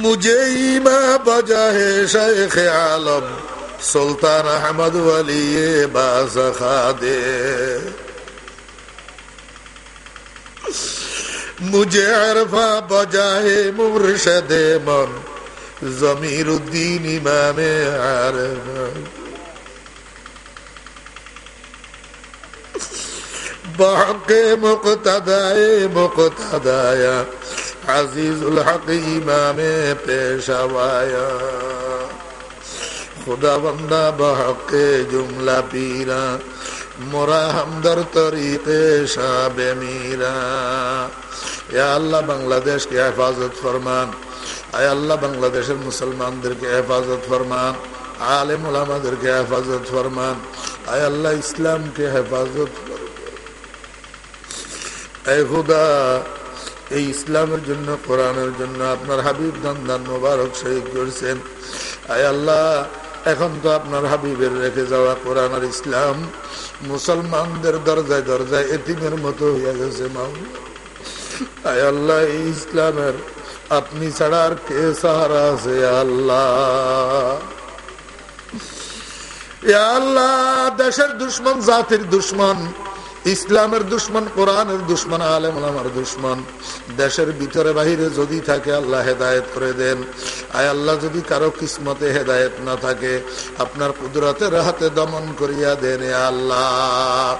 মুঝে ইমা বজা হে শেখ আলম, সুলতান আহমদ আলী বাসা দে মুঝে আরফা বজা হে মুর্শদে মন জমির উদ্দিন ইমামে আর বাহকে মুক্তাদায় মুক্তাদায়া আজিজুল হক ইমামে পেশাওয়ায়া খুদা বন্দা বহকে জুমলা পীরা, মোরা হামদর তরিকে সাবে মীরা। আল্লাহ বাংলাদেশকে হেফাজত ফরমান, আয় আল্লাহ বাংলাদেশের মুসলমানদেরকে হেফাজত ফরমান আলেম ওলামাদেরকে হেফাজত ফরমান, আয় আল্লাহ ইসলামকে হেফাজত ফরমান। এ খুদা এই ইসলামের জন্য, কোরআনের জন্য আপনার হাবিব দান মোবারক শহীদ করছেন। আয় আল্লাহ, এখন তো আপনার হাবিবের রেখে যাওয়া কোরআন আর ইসলাম মুসলমানদের দরজায় দরজায় এতিমের মতো হয়ে গেছে মাউ আয় আল্লাহ, এই ইসলামের আপনি ছাড়া আর কে সাহারা আছে আল্লাহ। আল্লাহ, দেশের দুশ্মন, জাতির দুশ্মন ইসলামের দুশ্মন কোরআনের দুশ্মন আলেম আমার দুশ্মন দেশের ভিতরে বাহিরে যদি থাকে আল্লাহ হেদায়ত করে দেন আয় আল্লাহ যদি কারো কিসমতে হেদায়ত না থাকে আপনার কুদরতের হাতে দমন করিয়া দেন আল্লাহ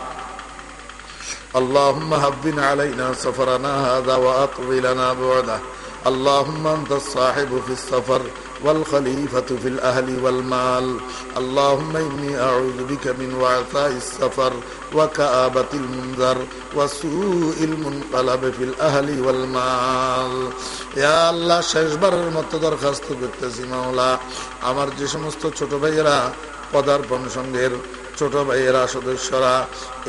اللهم هبنا علينا سفرنا هذا وأطوي لنا بعده اللهم أنت الصاحب في السفر والخليفة في الأهل والمال اللهم إني أعوذ بك من وعثاء السفر وكآبة المنذر وسوء المنقلب في الأهل والمال يا الله শেষবারের মতো দরখাস্ত করতেছি মাওলা আমার যে সমস্ত ছোট ভাইয়েরা পদার্পণ সংঘের ছোট ভাইয়েরা সদস্যরা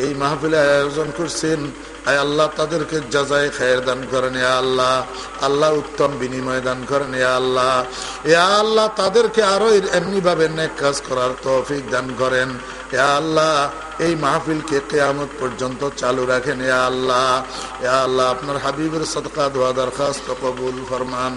এই মাহফিলে আয়োজন করছেন আয় আল্লাহ, তাদেরকে যাজাই খায়ের দান করেন আল্লাহ। আল্লাহ উত্তম বিনিময় দান করেন আল্লাহ। এ আল্লাহ, তাদেরকে আরও এমনিভাবে নেক কাজ করার তৌফিক দান করেন। এ আল্লাহ এই মাহফিলকে কেয়ামত পর্যন্ত চালু রাখেন এ আল্লাহ এ আল্লাহ আপনার হাবিবের সদকা দোয়া দরখাস্ত কবুল ফরমান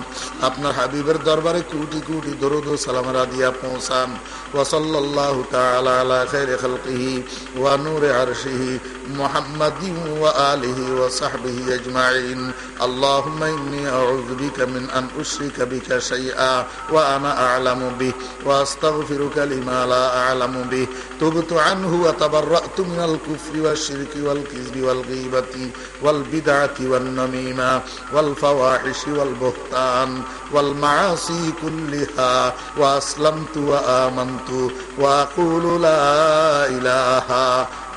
আপনার হাবিবের দরবারে কুটি কুটি দরুদ সালামরা দিয়া পৌঁছান ওসল্লাহ তালা আলা খের খলকিহি ওয়া নূর আরশিহি محمد وآله وصحبه أجمعين اللهم إني أعوذ بك من أن أشرك بك شيئا وأنا أعلم به وأستغفرك لما لا أعلم به تبت عنه وتبر تبرأت من الكفر والشرك والكذب والغيبة والبدعة والنميمة والفواحش والبهتان والمعاصي كلها وأسلمت وآمنت وأقول لا إله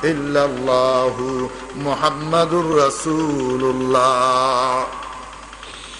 إلا الله محمد رسول الله